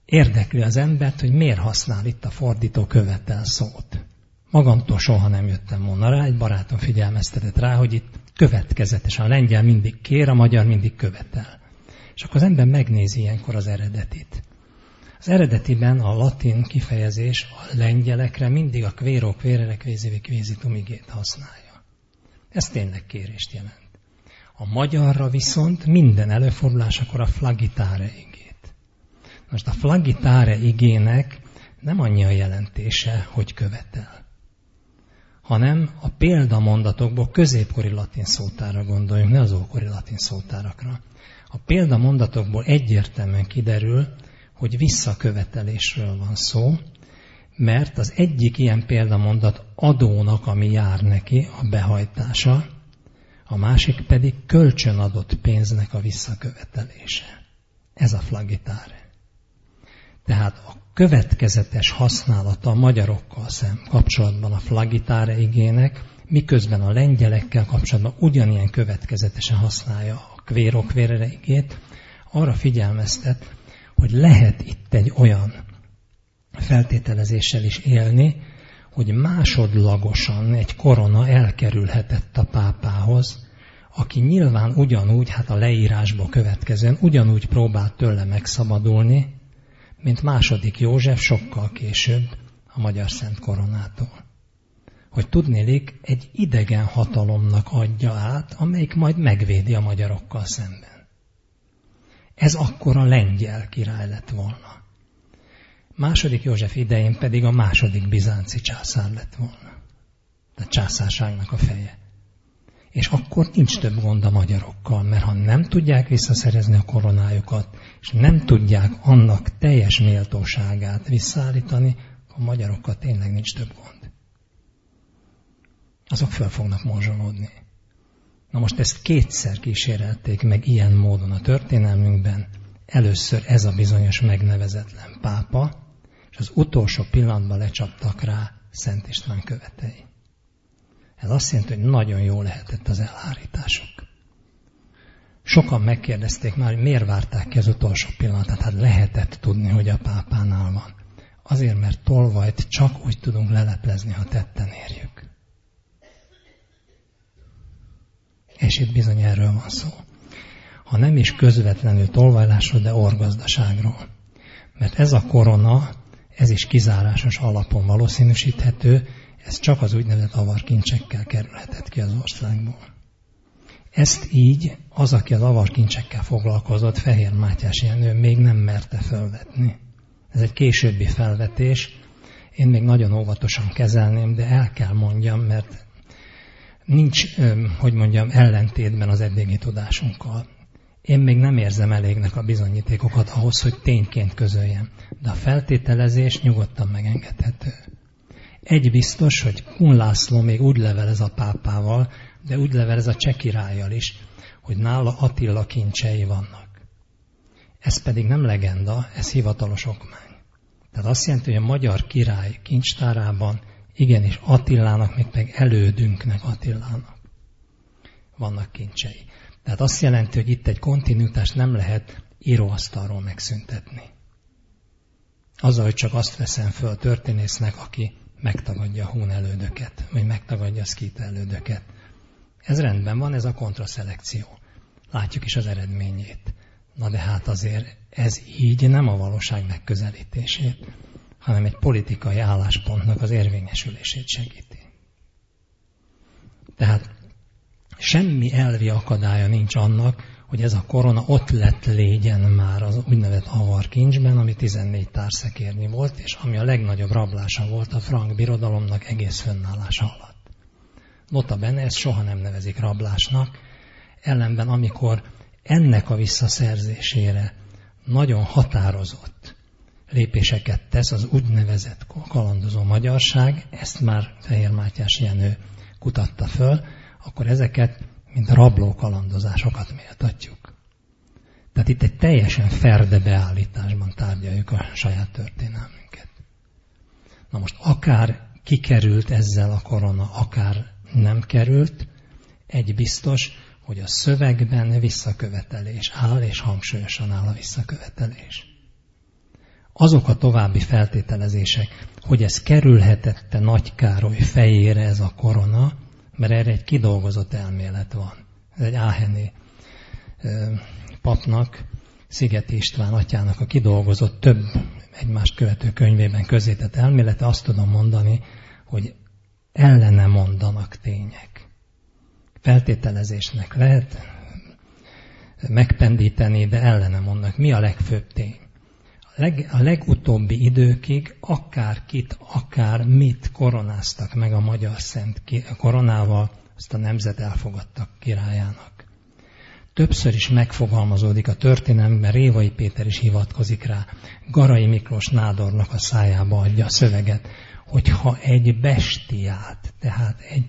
érdekli az embert, hogy miért használ itt a fordító követel szót. Magamtól soha nem jöttem volna rá, egy barátom figyelmeztetett rá, hogy itt következetesen a lengyel mindig kér, a magyar mindig követel. És akkor az ember megnézi ilyenkor az eredetit. Az eredetiben a latin kifejezés a lengyelekre mindig a kvéró kvérere kvézivi kvézitum igét használja. Ez tényleg kérést jelent. A magyarra viszont minden előfordulásakor a flagitáre igét. Most a flagitáre igének nem annyi a jelentése, hogy követel, hanem a példamondatokból középkori latin szótára gondoljunk, ne az ókori latin szótárakra. A példamondatokból egyértelműen kiderül, hogy visszakövetelésről van szó, mert az egyik ilyen példamondat adónak, ami jár neki, a behajtása, a másik pedig kölcsönadott pénznek a visszakövetelése. Ez a flagitáre. Tehát a következetes használata a magyarokkal szem kapcsolatban a flagitáre igének, miközben a lengyelekkel kapcsolatban ugyanilyen következetesen használja a kvérokvérere igét, arra figyelmeztet, hogy lehet itt egy olyan feltételezéssel is élni, hogy másodlagosan egy korona elkerülhetett a pápához, aki nyilván ugyanúgy, hát a leírásból következően ugyanúgy próbált tőle megszabadulni, mint második József sokkal később a magyar szent koronától. Hogy tudnélik, egy idegen hatalomnak adja át, amelyik majd megvédi a magyarokkal szemben. Ez akkor a lengyel király lett volna. Második József idején pedig a második bizánci császár lett volna. Tehát császárságnak a feje. És akkor nincs több gond a magyarokkal, mert ha nem tudják visszaszerezni a koronájukat, és nem tudják annak teljes méltóságát visszaállítani, a magyarokkal tényleg nincs több gond. Azok föl fognak morzsolódni. Na most ezt kétszer kísérelték meg ilyen módon a történelmünkben. Először ez a bizonyos megnevezetlen pápa, és az utolsó pillanatban lecsaptak rá Szent István követei. Ez azt jelenti, hogy nagyon jó lehetett az elhárítások. Sokan megkérdezték már, hogy miért várták ki az utolsó pillanatát. Hát lehetett tudni, hogy a pápánál van. Azért, mert tolvajt csak úgy tudunk leleplezni, ha tetten érjük. És itt bizony erről van szó. Ha nem is közvetlenül tolvajlásról, de orgazdaságról. Mert ez a korona, ez is kizárásos alapon valószínűsíthető, ez csak az úgynevezett avarkincsekkel kerülhetett ki az országból. Ezt így az, aki az avarkincsekkel foglalkozott, Fehér Mátyás Jenő még nem merte felvetni. Ez egy későbbi felvetés, én még nagyon óvatosan kezelném, de el kell mondjam, mert nincs, hogy mondjam, ellentétben az eddigi tudásunkkal. Én még nem érzem elégnek a bizonyítékokat ahhoz, hogy tényként közöljem, de a feltételezés nyugodtan megengedhető. Egy biztos, hogy Kun László még úgy levelez a pápával, de úgy levelez a cseh királlyal is, hogy nála Attila kincsei vannak. Ez pedig nem legenda, ez hivatalos okmány. Tehát azt jelenti, hogy a magyar király kincstárában igenis Attilának, még meg elődünknek Attilának vannak kincsei. Tehát azt jelenti, hogy itt egy kontinuitást nem lehet íróasztalról megszüntetni. Azzal, hogy csak azt veszem föl a történésznek, aki megtagadja a hún elődöket, vagy megtagadja a szkít elődöket. Ez rendben van, ez a kontraszelekció. Látjuk is az eredményét. Na de hát azért ez így nem a valóság megközelítését, hanem egy politikai álláspontnak az érvényesülését segíti. Tehát semmi elvi akadálya nincs annak, hogy ez a korona ott lett légyen már az úgynevezett avar kincsben, ami 14 társzekérnyi volt, és ami a legnagyobb rablása volt a frank birodalomnak egész fönnállása alatt. Nota benne, ezt soha nem nevezik rablásnak, ellenben amikor ennek a visszaszerzésére nagyon határozott lépéseket tesz az úgynevezett kalandozó magyarság, ezt már Fehér Mátyás Jenő kutatta föl, akkor ezeket mint rabló kalandozásokat méltatjuk. Tehát itt egy teljesen ferde beállításban tárgyaljuk a saját történelmünket. Na most akár kikerült ezzel a korona, akár nem került, egy biztos, hogy a szövegben visszakövetelés áll, és hangsúlyosan áll a visszakövetelés. Azok a további feltételezések, hogy ez kerülhetette Nagy Károly fejére ez a korona, mert erre egy kidolgozott elmélet van. Ez egy Áheni papnak, Szigeti István atyának a kidolgozott több egymást követő könyvében közétett elmélete, azt tudom mondani, hogy ellene mondanak tények. Feltételezésnek lehet megpendíteni, de ellene mondanak. Mi a legfőbb tény? Leg, a legutóbbi időkig akár kit, akár mit koronáztak meg a magyar szent koronával, azt a nemzet elfogadtak királyának. Többször is megfogalmazódik a történelemben, Révai Péter is hivatkozik rá, Garai Miklós nádornak a szájába adja a szöveget, hogyha egy bestiát, tehát egy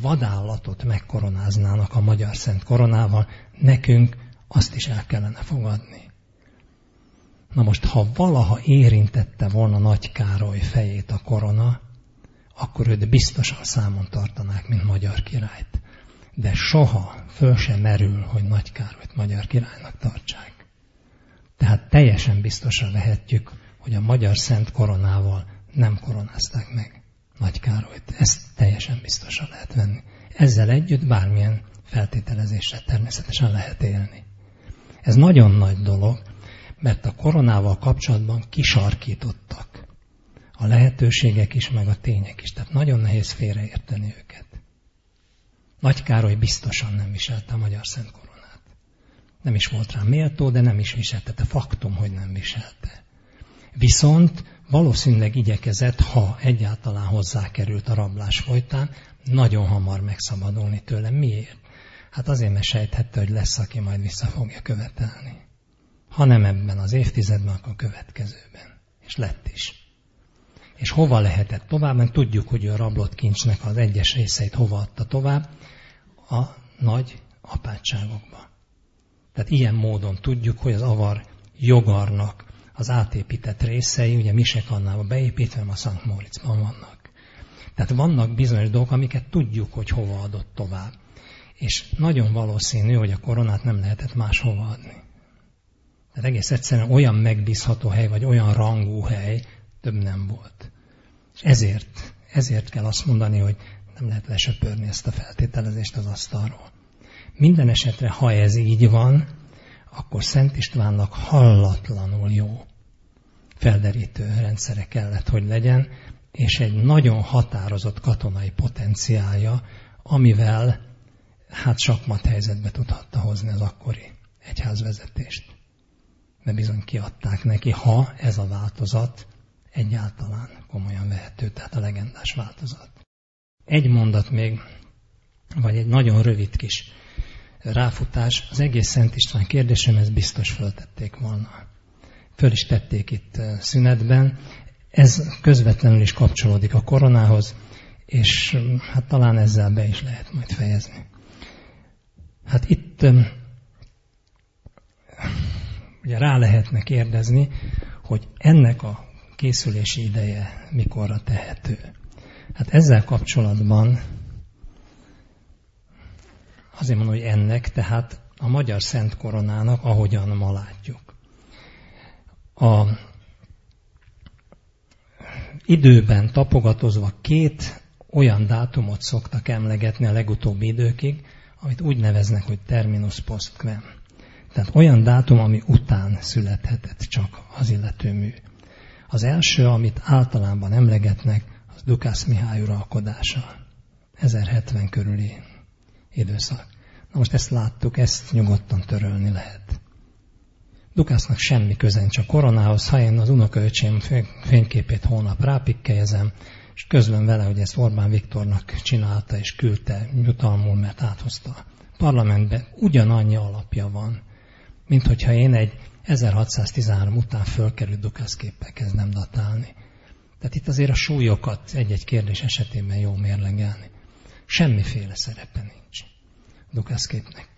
vadállatot megkoronáznának a magyar szent koronával, nekünk azt is el kellene fogadni. Na most, ha valaha érintette volna Nagy Károly fejét a korona, akkor őt biztosan számon tartanák, mint magyar királyt. De soha föl sem merül, hogy Nagy Károlyt magyar királynak tartsák. Tehát teljesen biztosan lehetjük, hogy a magyar szent koronával nem koronázták meg Nagy Károlyt. Ezt teljesen biztosan lehet venni. Ezzel együtt bármilyen feltételezésre természetesen lehet élni. Ez nagyon nagy dolog, mert a koronával kapcsolatban kisarkítottak. A lehetőségek is, meg a tények is. Tehát nagyon nehéz félreérteni őket. Nagy Károly biztosan nem viselte a magyar szent koronát. Nem is volt rá méltó, de nem is viselte. Te faktum, hogy nem viselte. Viszont valószínűleg igyekezett, ha egyáltalán hozzákerült a rablás folytán, nagyon hamar megszabadulni tőle. Miért? Hát azért, mert sejthette, hogy lesz, aki majd vissza fogja követelni. Ha nem ebben az évtizedben, akkor a következőben. És lett is. És hova lehetett tovább? Mert tudjuk, hogy a rablott kincsnek az egyes részeit hova adta tovább? A nagy apátságokba. Tehát ilyen módon tudjuk, hogy az avar jogarnak az átépített részei, ugye Misekannába beépítve, a Szent Móricban vannak. Tehát vannak bizonyos dolgok, amiket tudjuk, hogy hova adott tovább. És nagyon valószínű, hogy a koronát nem lehetett máshova adni. Tehát egész egyszerűen olyan megbízható hely, vagy olyan rangú hely több nem volt. És ezért, ezért kell azt mondani, hogy nem lehet lesöpörni ezt a feltételezést az asztalról. Minden esetre, ha ez így van, akkor Szent Istvánnak hallatlanul jó felderítő rendszere kellett, hogy legyen, és egy nagyon határozott katonai potenciálja, amivel hát sakmat helyzetbe tudhatta hozni az akkori egyházvezetést. De bizony kiadták neki, ha ez a változat egyáltalán komolyan vehető, tehát a legendás változat. Egy mondat még, vagy egy nagyon rövid kis ráfutás, az egész Szent István kérdésem, ezt biztos föltették volna. Föl is tették itt eh, szünetben. Ez közvetlenül is kapcsolódik a koronához, és mm, hát talán ezzel be is lehet majd fejezni. Hát itt eh, ugye rá lehetne kérdezni, hogy ennek a készülési ideje mikorra tehető. Hát ezzel kapcsolatban Azért mondom, hogy ennek, tehát a magyar Szent Koronának, ahogyan ma látjuk. A időben tapogatozva két olyan dátumot szoktak emlegetni a legutóbbi időkig, amit úgy neveznek, hogy terminus post quem. Tehát olyan dátum, ami után születhetett csak az illető mű. Az első, amit általában emlegetnek, az Dukász Mihály uralkodása. 1070 körüli időszak. Na most ezt láttuk, ezt nyugodtan törölni lehet. Dukásznak semmi közen csak koronához, ha én az unokaöcsém fényképét holnap rápikkelyezem, és közlöm vele, hogy ezt Orbán Viktornak csinálta és küldte jutalmul, mert áthozta a parlamentbe, ugyanannyi alapja van, mint hogyha én egy 1613 után fölkerült dukászképpel kezdem datálni. Tehát itt azért a súlyokat egy-egy kérdés esetében jó mérlegelni. Semmiféle szerepe nincs képnek.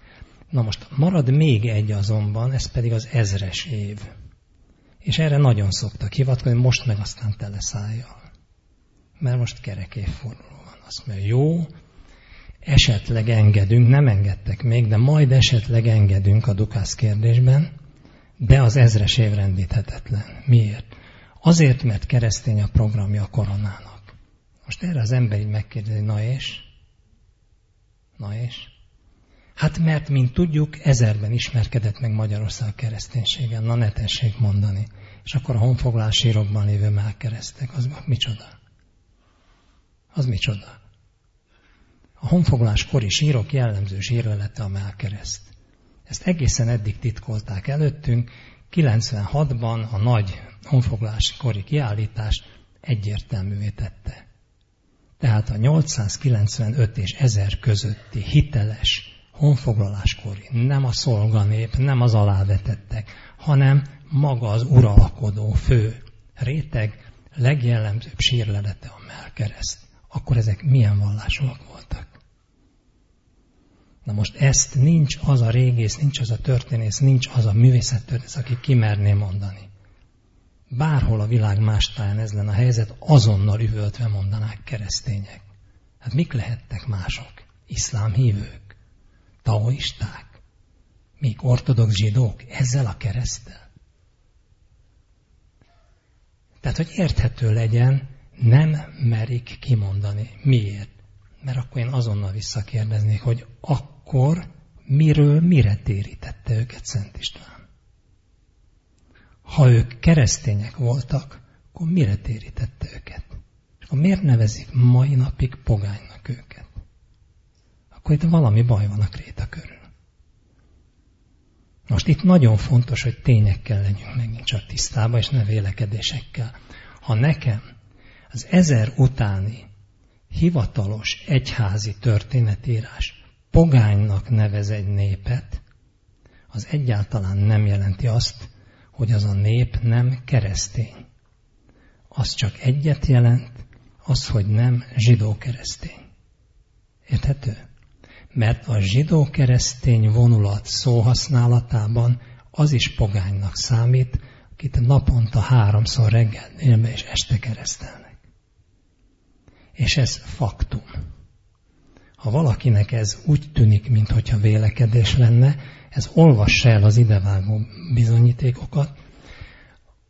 Na most marad még egy azonban, ez pedig az ezres év. És erre nagyon szoktak hivatkozni, most meg aztán tele szájjal. Mert most kerek évforduló van. Azt mondja, jó, esetleg engedünk, nem engedtek még, de majd esetleg engedünk a dukász kérdésben, de az ezres év rendíthetetlen. Miért? Azért, mert keresztény a programja a koronának. Most erre az ember így megkérdezi, na és? Na és? Hát mert, mint tudjuk, ezerben ismerkedett meg Magyarország kereszténységen. Na ne tessék mondani. És akkor a honfoglalás írokban lévő melkeresztek, az micsoda? Az micsoda? A honfoglalás kori sírok jellemző zsírlelete a melkereszt. Ezt egészen eddig titkolták előttünk, 96-ban a nagy honfoglalás kori kiállítás egyértelművé tette. Tehát a 895 és 1000 közötti hiteles honfoglaláskori, nem a szolganép, nem az alávetettek, hanem maga az uralkodó fő réteg legjellemzőbb sírlelete a melkereszt. Akkor ezek milyen vallásúak voltak? Na most ezt nincs az a régész, nincs az a történész, nincs az a művészettörténész, aki kimerné mondani. Bárhol a világ más táján ez lenne a helyzet, azonnal üvöltve mondanák keresztények. Hát mik lehettek mások? Iszlám hívők taoisták, még ortodox zsidók ezzel a keresztel. Tehát, hogy érthető legyen, nem merik kimondani. Miért? Mert akkor én azonnal visszakérdeznék, hogy akkor miről mire térítette őket Szent István. Ha ők keresztények voltak, akkor mire térítette őket? És akkor miért nevezik mai napig pogánynak őket? Akkor itt valami baj van a kréta körül. Most itt nagyon fontos, hogy tényekkel legyünk megint csak tisztában, és ne vélekedésekkel. Ha nekem az ezer utáni hivatalos egyházi történetírás pogánynak nevez egy népet, az egyáltalán nem jelenti azt, hogy az a nép nem keresztény. Az csak egyet jelent, az, hogy nem zsidó-keresztény. Érthető? Mert a zsidó-keresztény vonulat szóhasználatában az is pogánynak számít, akit naponta háromszor reggel, délbe és este keresztelnek. És ez faktum. Ha valakinek ez úgy tűnik, mintha vélekedés lenne, ez olvassa el az idevágó bizonyítékokat,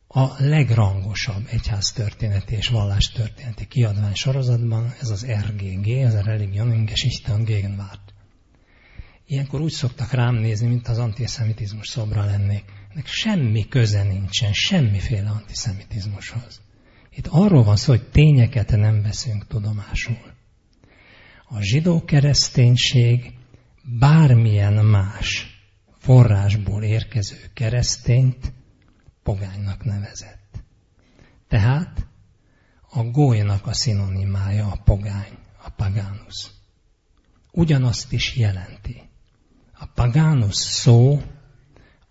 a legrangosabb egyháztörténeti és vallástörténeti kiadvány sorozatban, ez az RGG, ez a Religion und Geschichte Gegenwart. Ilyenkor úgy szoktak rám nézni, mint az antiszemitizmus szobra lennék. Ennek semmi köze nincsen, semmiféle antiszemitizmushoz. Itt arról van szó, hogy tényeket nem veszünk tudomásul. A zsidó kereszténység bármilyen más forrásból érkező keresztényt pogánynak nevezett. Tehát a gólynak a szinonimája a pogány, a pagánus. Ugyanazt is jelenti. A pagánus szó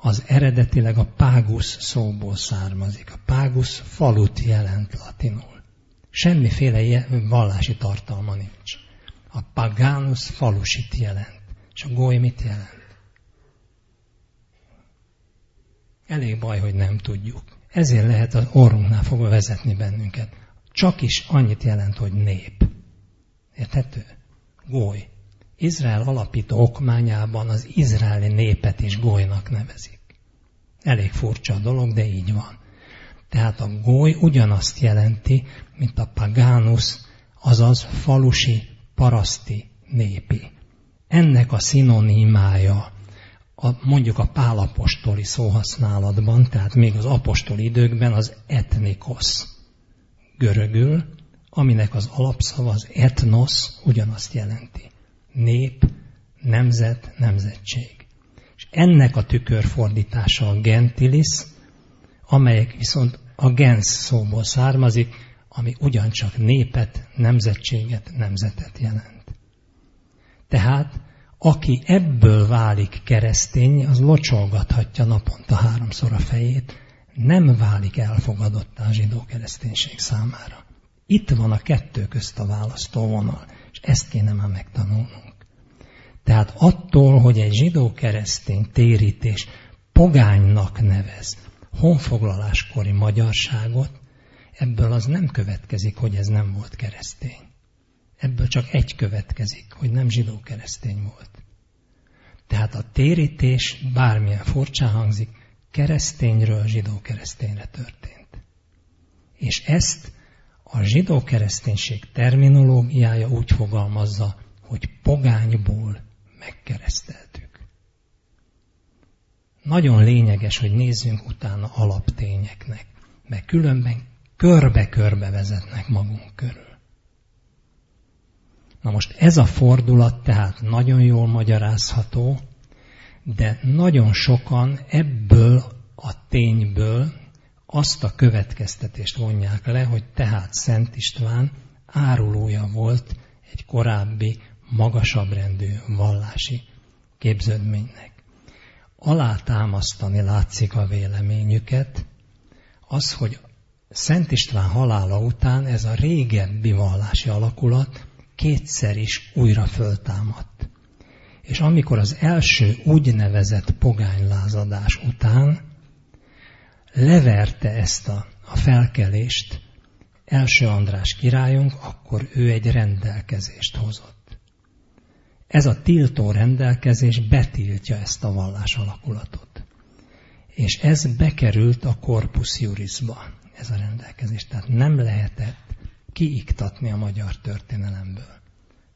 az eredetileg a págus szóból származik. A págus falut jelent latinul. Semmiféle vallási tartalma nincs. A pagánus falusit jelent. És a góly mit jelent? Elég baj, hogy nem tudjuk. Ezért lehet az orrunknál fogva vezetni bennünket. Csak is annyit jelent, hogy nép. Érthető? Góly. Izrael alapító okmányában az izraeli népet is golynak nevezik. Elég furcsa a dolog, de így van. Tehát a goly ugyanazt jelenti, mint a pagánus, azaz falusi, paraszti, népi. Ennek a szinonimája a, mondjuk a pálapostoli szóhasználatban, tehát még az apostoli időkben az etnikos görögül, aminek az alapszava az etnos ugyanazt jelenti nép, nemzet, nemzetség. Ennek a tükörfordítása a gentilis, amelyek viszont a gens szóból származik, ami ugyancsak népet, nemzetséget, nemzetet jelent. Tehát aki ebből válik keresztény, az locsolgathatja naponta háromszor a fejét, nem válik elfogadottá a zsidó kereszténység számára. Itt van a kettő közt a választóvonal, és ezt kéne már megtanulnunk. Tehát attól, hogy egy zsidó-keresztény térítés pogánynak nevez honfoglaláskori magyarságot, ebből az nem következik, hogy ez nem volt keresztény. Ebből csak egy következik, hogy nem zsidó-keresztény volt. Tehát a térítés, bármilyen furcsán hangzik, keresztényről zsidó-keresztényre történt. És ezt a zsidó-kereszténység terminológiája úgy fogalmazza, hogy pogányból megkereszteltük. Nagyon lényeges, hogy nézzünk utána alaptényeknek, mert különben körbe-körbe vezetnek magunk körül. Na most ez a fordulat tehát nagyon jól magyarázható, de nagyon sokan ebből a tényből azt a következtetést vonják le, hogy tehát Szent István árulója volt egy korábbi magasabb rendű vallási képződménynek. Alátámasztani látszik a véleményüket, az, hogy Szent István halála után ez a régebbi vallási alakulat kétszer is újra föltámadt. És amikor az első úgynevezett pogánylázadás után leverte ezt a, a felkelést első András királyunk, akkor ő egy rendelkezést hozott. Ez a tiltó rendelkezés betiltja ezt a vallás alakulatot. És ez bekerült a Corpus Jurisba, ez a rendelkezés. Tehát nem lehetett kiiktatni a magyar történelemből.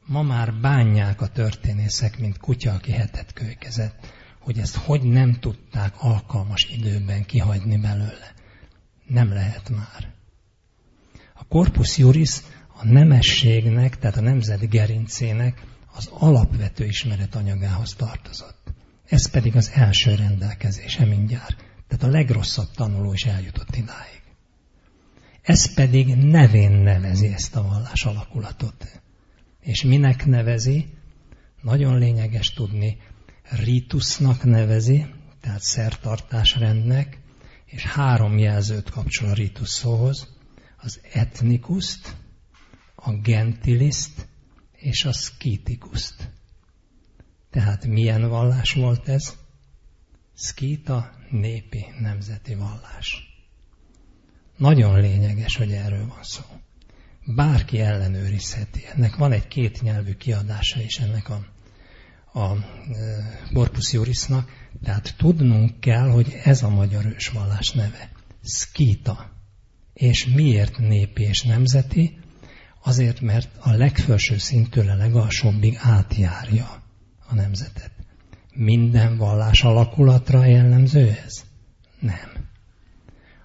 Ma már bánják a történészek, mint kutya, aki hetet kölykezett, hogy ezt hogy nem tudták alkalmas időben kihagyni belőle. Nem lehet már. A corpus juris a nemességnek, tehát a nemzet gerincének az alapvető ismeret anyagához tartozott. Ez pedig az első rendelkezése mindjárt. Tehát a legrosszabb tanuló is eljutott idáig. Ez pedig nevén nevezi ezt a vallás alakulatot. És minek nevezi? Nagyon lényeges tudni, ritusnak nevezi, tehát szertartásrendnek, és három jelzőt kapcsol a ritus szóhoz, az etnikuszt, a gentiliszt és a skitikuszt. Tehát milyen vallás volt ez? Skita népi nemzeti vallás. Nagyon lényeges, hogy erről van szó. Bárki ellenőrizheti. Ennek van egy kétnyelvű kiadása is ennek a, a Corpus Jurisnak, tehát tudnunk kell, hogy ez a magyar ősvallás neve. Skita. És miért népi és nemzeti? Azért, mert a legfelső szintől a legalsóbbig átjárja a nemzetet. Minden vallás alakulatra jellemző ez? Nem.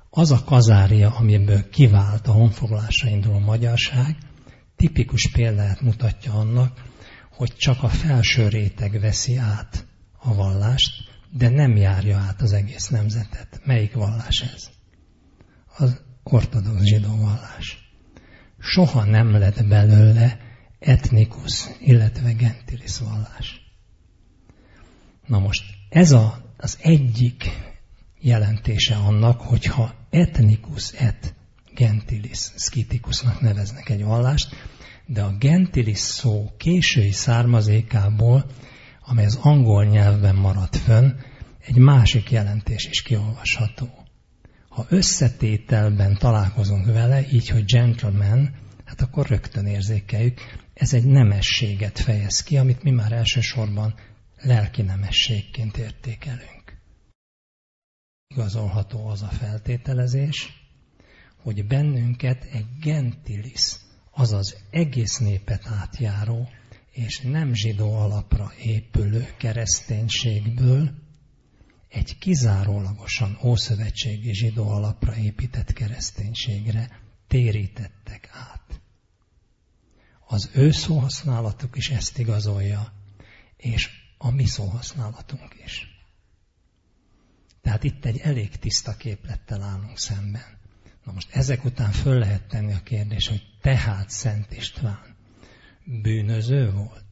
Az a kazária, amiből kivált a honfoglalásra induló magyarság, tipikus példát mutatja annak, hogy csak a felső réteg veszi át a vallást, de nem járja át az egész nemzetet. Melyik vallás ez? Az ortodox zsidó vallás. Soha nem lett belőle etnikus, illetve gentilis vallás. Na most ez a, az egyik jelentése annak, hogyha etnikus et gentilis skitikusnak neveznek egy vallást, de a gentilis szó késői származékából, amely az angol nyelvben maradt fönn, egy másik jelentés is kiolvasható. Ha összetételben találkozunk vele, így, hogy gentleman, hát akkor rögtön érzékeljük, ez egy nemességet fejez ki, amit mi már elsősorban lelki nemességként értékelünk. Igazolható az a feltételezés, hogy bennünket egy gentilis, azaz egész népet átjáró és nem zsidó alapra épülő kereszténységből egy kizárólagosan ószövetségi zsidó alapra épített kereszténységre térítettek át. Az ő szóhasználatuk is ezt igazolja, és a mi szóhasználatunk is. Tehát itt egy elég tiszta képlettel állunk szemben. Na most ezek után föl lehet tenni a kérdés, hogy tehát Szent István bűnöző volt?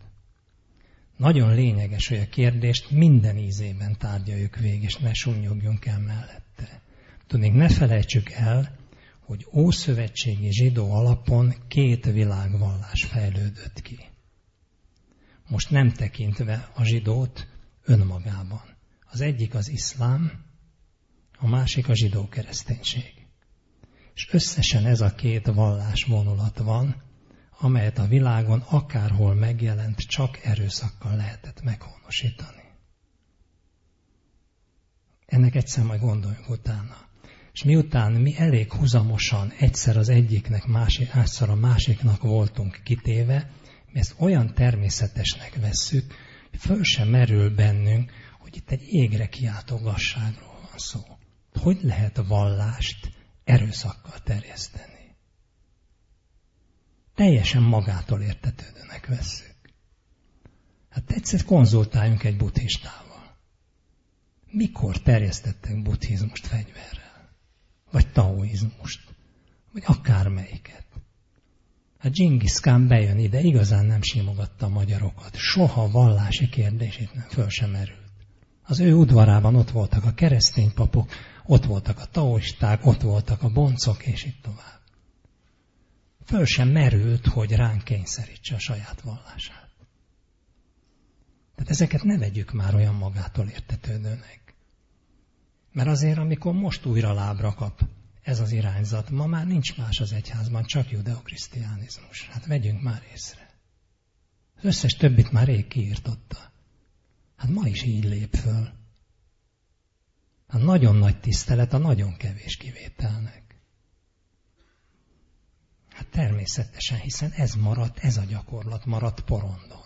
Nagyon lényeges, hogy a kérdést minden ízében tárgyaljuk végig, és ne sunnyogjunk el mellette. Tudnék, ne felejtsük el, hogy ószövetségi zsidó alapon két világvallás fejlődött ki. Most nem tekintve a zsidót önmagában. Az egyik az iszlám, a másik a zsidó kereszténység. És összesen ez a két vallás vonulat van, amelyet a világon akárhol megjelent, csak erőszakkal lehetett meghonosítani. Ennek egyszer majd gondoljunk utána. És miután mi elég huzamosan egyszer az egyiknek, másik, egyszer a másiknak voltunk kitéve, mi ezt olyan természetesnek vesszük, hogy föl sem merül bennünk, hogy itt egy égre kiáltó gasságról van szó. Hogy lehet a vallást erőszakkal terjeszteni? Teljesen magától értetődőnek vesszük. Hát egyszer konzultáljunk egy buddhistával. Mikor terjesztettek buddhizmust fegyverrel? Vagy taoizmust? Vagy akármelyiket? Hát Genghis Khan bejön ide, igazán nem simogatta a magyarokat. Soha vallási kérdését nem föl sem merült. Az ő udvarában ott voltak a keresztény papok, ott voltak a taoisták, ott voltak a boncok, és itt tovább. Föl sem merült, hogy ránk kényszerítse a saját vallását. Tehát ezeket ne vegyük már olyan magától értetődőnek. Mert azért, amikor most újra lábra kap ez az irányzat, ma már nincs más az egyházban, csak judeokrisztiánizmus. Hát vegyünk már észre. Az összes többit már rég kiírtotta. Hát ma is így lép föl. A nagyon nagy tisztelet a nagyon kevés kivételnek. Hát természetesen, hiszen ez maradt, ez a gyakorlat maradt porondon.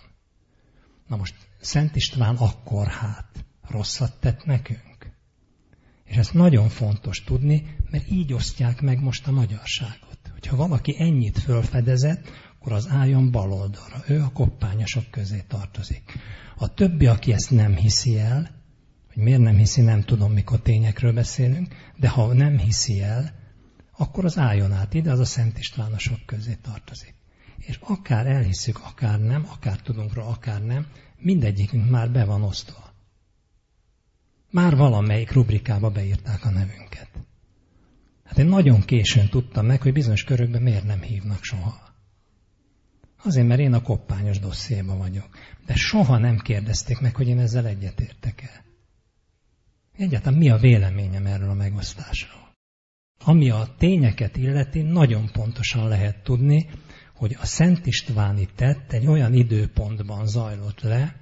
Na most Szent István akkor hát rosszat tett nekünk? És ezt nagyon fontos tudni, mert így osztják meg most a magyarságot. Hogyha valaki ennyit fölfedezett, akkor az álljon bal oldalra. Ő a koppányosok közé tartozik. A többi, aki ezt nem hiszi el, hogy miért nem hiszi, nem tudom, mikor tényekről beszélünk, de ha nem hiszi el, akkor az álljon át ide, az a Szent Istvánosok közé tartozik. És akár elhiszük, akár nem, akár tudunk rá, akár nem, mindegyikünk már be van osztva. Már valamelyik rubrikába beírták a nevünket. Hát én nagyon későn tudtam meg, hogy bizonyos körökben miért nem hívnak soha. Azért, mert én a koppányos dossziéba vagyok. De soha nem kérdezték meg, hogy én ezzel egyetértek el. Egyáltalán mi a véleményem erről a megosztásról? Ami a tényeket illeti, nagyon pontosan lehet tudni, hogy a Szent Istváni tett egy olyan időpontban zajlott le,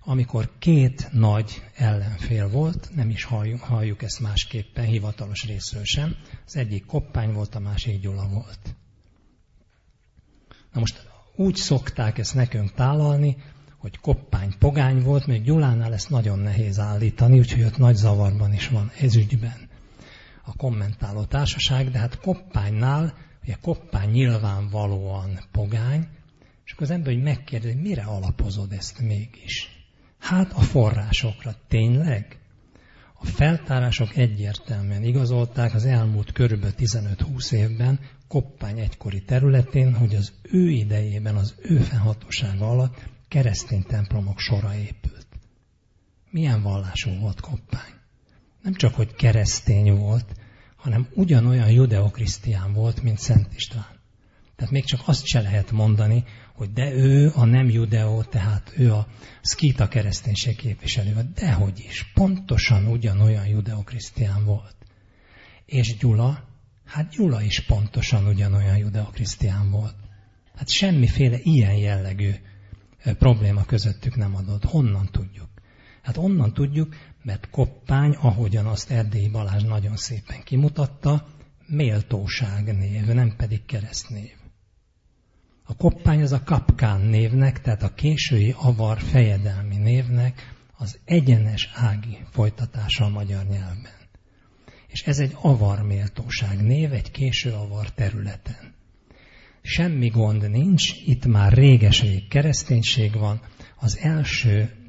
amikor két nagy ellenfél volt, nem is halljuk, halljuk ezt másképpen, hivatalos részről sem. Az egyik Koppány volt, a másik Gyula volt. Na most úgy szokták ezt nekünk tálalni, hogy Koppány pogány volt, még Gyulánál ezt nagyon nehéz állítani, úgyhogy ott nagy zavarban is van ez ügyben a kommentáló társaság, de hát Koppánynál, ugye Koppány nyilvánvalóan pogány, és akkor az ember hogy megkérdezi, mire alapozod ezt mégis? Hát a forrásokra. Tényleg? A feltárások egyértelműen igazolták az elmúlt körülbelül 15-20 évben Koppány egykori területén, hogy az ő idejében, az ő fennhatósága alatt keresztény templomok sora épült. Milyen vallású volt Koppány? Nem csak, hogy keresztény volt, hanem ugyanolyan judeokrisztián volt, mint Szent István. Tehát még csak azt se lehet mondani, hogy de ő a nem judeó, tehát ő a szkíta kereszténység képviselő. Dehogy is, pontosan ugyanolyan judeokrisztián volt. És Gyula, hát Gyula is pontosan ugyanolyan judeokrisztián volt. Hát semmiféle ilyen jellegű probléma közöttük nem adott. Honnan tudjuk? Hát onnan tudjuk, mert Koppány, ahogyan azt Erdélyi Balázs nagyon szépen kimutatta, méltóság név, nem pedig keresztnév. A koppány az a kapkán névnek, tehát a késői avar fejedelmi névnek az egyenes ági folytatása a magyar nyelvben. És ez egy avar méltóság név, egy késő avar területen. Semmi gond nincs, itt már réges-rég kereszténység van, az első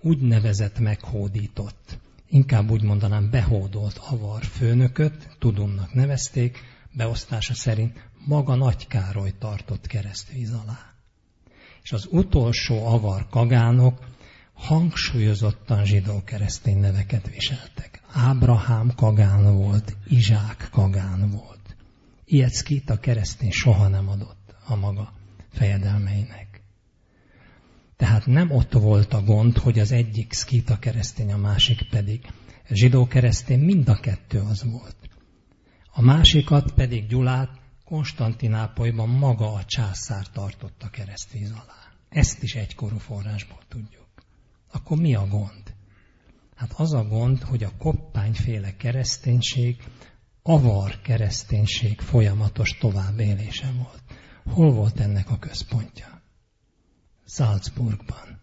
úgynevezett meghódított, inkább úgy mondanám behódolt avar főnököt, Tudumnak nevezték, beosztása szerint maga Nagy Károly tartott keresztvíz alá. És az utolsó avar kagánok hangsúlyozottan zsidó-keresztény neveket viseltek. Ábrahám kagán volt, Izsák kagán volt. Ilyet a keresztény soha nem adott a maga fejedelmeinek. Tehát nem ott volt a gond, hogy az egyik szkíta keresztény, a másik pedig zsidó keresztény, mind a kettő az volt. A másikat pedig Gyulát Konstantinápolyban maga a császár tartotta keresztvíz alá. Ezt is egykorú forrásból tudjuk. Akkor mi a gond? Hát az a gond, hogy a koppányféle kereszténység, avar kereszténység folyamatos továbbélése volt. Hol volt ennek a központja? Salzburgban.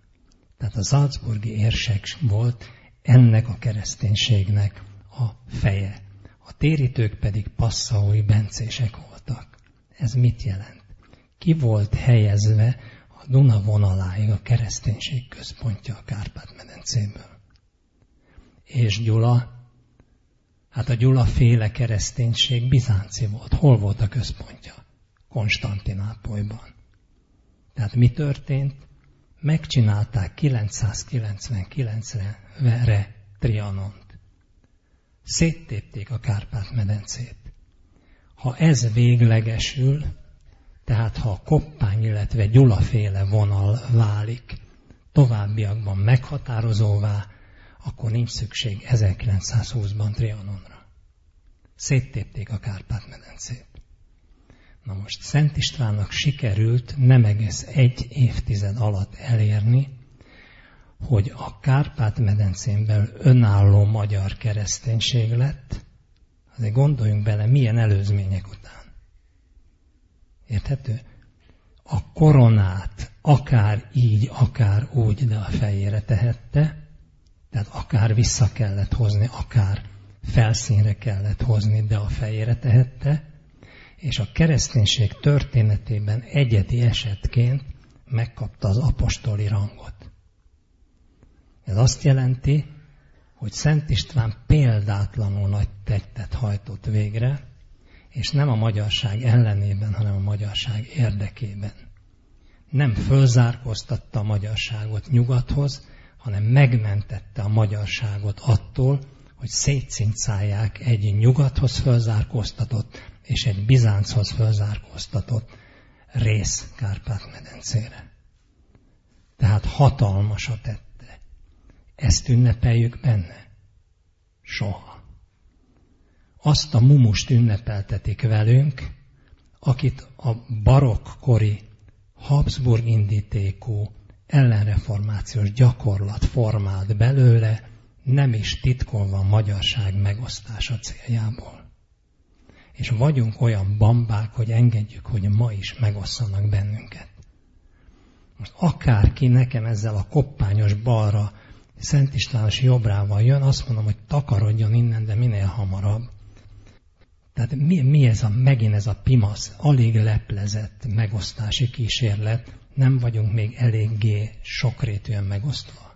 Tehát a Salzburgi érsek volt ennek a kereszténységnek a feje. A térítők pedig passzaói bencések voltak. Ez mit jelent? Ki volt helyezve a Duna vonaláig a kereszténység központja a Kárpát-medencéből? És Gyula, hát a Gyula féle kereszténység bizánci volt. Hol volt a központja? Konstantinápolyban. Tehát mi történt? Megcsinálták 999-re Trianont széttépték a Kárpát-medencét. Ha ez véglegesül, tehát ha a koppány, illetve gyulaféle vonal válik továbbiakban meghatározóvá, akkor nincs szükség 1920-ban Trianonra. Széttépték a Kárpát-medencét. Na most Szent Istvánnak sikerült nem egész egy évtized alatt elérni, hogy a Kárpát-medencén belül önálló magyar kereszténység lett, azért gondoljunk bele, milyen előzmények után. Érthető? A koronát akár így, akár úgy, de a fejére tehette, Tehát akár vissza kellett hozni, akár felszínre kellett hozni, de a fejére tehette, és a kereszténység történetében egyedi esetként megkapta az apostoli rangot. Ez azt jelenti, hogy Szent István példátlanul nagy tettet hajtott végre, és nem a magyarság ellenében, hanem a magyarság érdekében. Nem fölzárkóztatta a magyarságot nyugathoz, hanem megmentette a magyarságot attól, hogy szétszincálják egy nyugathoz fölzárkóztatott és egy Bizánchoz fölzárkóztatott rész Kárpát-medencére. Tehát hatalmas a tette. Ezt ünnepeljük benne? Soha. Azt a mumust ünnepeltetik velünk, akit a barokkori Habsburg indítékú ellenreformációs gyakorlat formált belőle, nem is titkolva a magyarság megosztása céljából. És vagyunk olyan bambák, hogy engedjük, hogy ma is megosszanak bennünket. Most akárki nekem ezzel a koppányos balra, Szent Istvános jobbrával jön, azt mondom, hogy takarodjon innen, de minél hamarabb. Tehát mi, mi ez a, megint ez a pimasz, alig leplezett megosztási kísérlet, nem vagyunk még eléggé sokrétűen megosztva.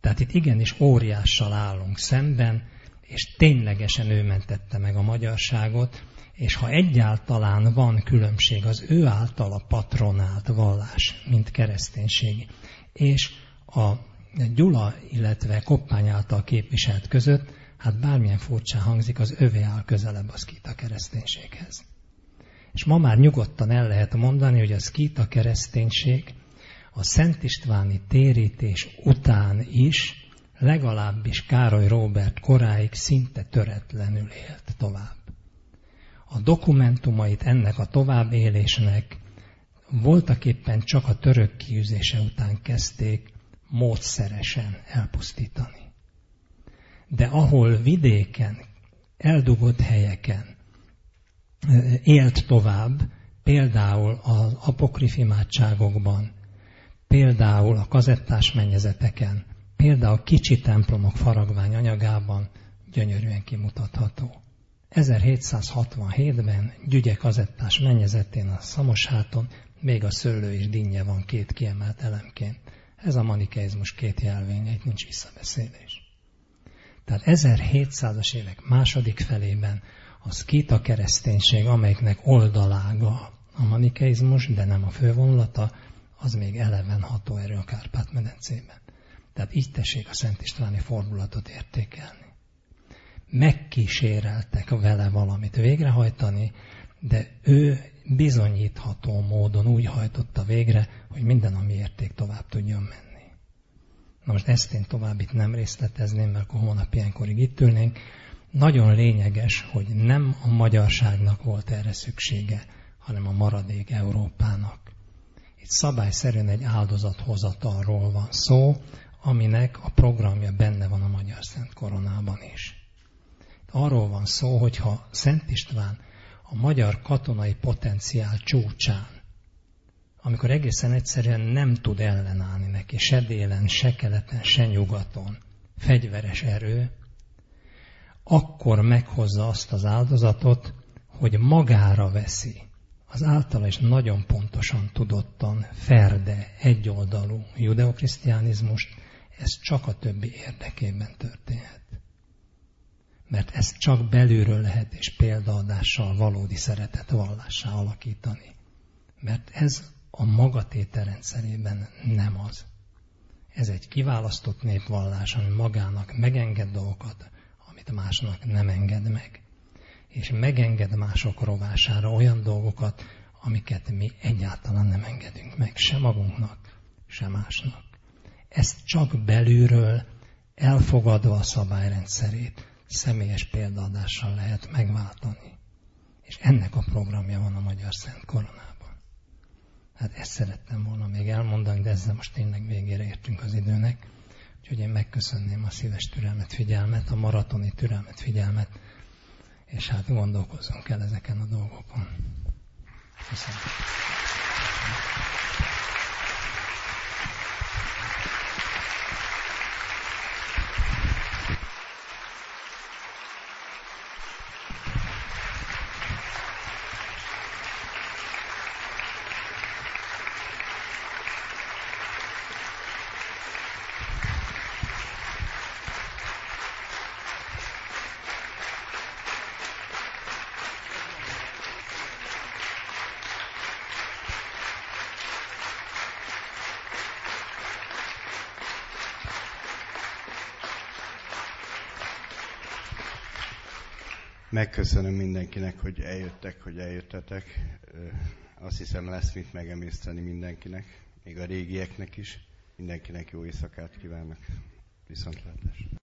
Tehát itt igenis óriással állunk szemben, és ténylegesen ő mentette meg a magyarságot, és ha egyáltalán van különbség az ő által a patronált vallás, mint kereszténység, és a Gyula, illetve Koppány által képviselt között, hát bármilyen furcsa hangzik, az övé áll közelebb a szkíta kereszténységhez. És ma már nyugodtan el lehet mondani, hogy a szkíta kereszténység a Szent Istváni térítés után is legalábbis Károly Róbert koráig szinte töretlenül élt tovább. A dokumentumait ennek a továbbélésnek voltak éppen csak a török kiűzése után kezdték módszeresen elpusztítani. De ahol vidéken, eldugott helyeken élt tovább, például az apokrifimátságokban, például a kazettás mennyezeteken, például kicsi templomok faragvány anyagában gyönyörűen kimutatható. 1767-ben Gyügye kazettás mennyezetén a Szamosháton még a szőlő és dinnye van két kiemelt elemként. Ez a manikeizmus két jelvénye, itt nincs visszabeszélés. Tehát 1700-as évek második felében a szkíta kereszténység, amelyiknek oldalága a manikeizmus, de nem a fővonulata, az még eleven hatóerő a Kárpát-medencében. Tehát így tessék a Szent Istváni fordulatot értékelni. Megkíséreltek vele valamit végrehajtani, de ő bizonyítható módon úgy hajtotta végre, hogy minden, ami érték tovább tudjon menni. Na most ezt én tovább itt nem részletezném, mert akkor hónap ilyenkorig itt ülnénk. Nagyon lényeges, hogy nem a magyarságnak volt erre szüksége, hanem a maradék Európának. Itt szabályszerűen egy áldozathozatalról van szó, aminek a programja benne van a Magyar Szent Koronában is. Arról van szó, hogyha Szent István a magyar katonai potenciál csúcsán, amikor egészen egyszerűen nem tud ellenállni neki se délen, se keleten, se nyugaton, fegyveres erő, akkor meghozza azt az áldozatot, hogy magára veszi az általa is nagyon pontosan tudottan, ferde, egyoldalú judeokrisztiánizmust, ez csak a többi érdekében történhet. Mert ezt csak belülről lehet és példaadással valódi szeretet vallássá alakítani. Mert ez a magatétel rendszerében nem az. Ez egy kiválasztott népvallás, ami magának megenged dolgokat, amit másnak nem enged meg. És megenged mások rovására olyan dolgokat, amiket mi egyáltalán nem engedünk meg, se magunknak, se másnak. Ezt csak belülről, elfogadva a szabályrendszerét, személyes példaadással lehet megváltani. És ennek a programja van a Magyar Szent Koronában. Hát ezt szerettem volna még elmondani, de ezzel most tényleg végére értünk az időnek. Úgyhogy én megköszönném a szíves türelmet, figyelmet, a maratoni türelmet, figyelmet, és hát gondolkozzunk el ezeken a dolgokon. Köszönöm. Megköszönöm mindenkinek, hogy eljöttek, hogy eljöttetek. Azt hiszem lesz mit megemészteni mindenkinek, még a régieknek is. Mindenkinek jó éjszakát kívánok. Viszontlátásra.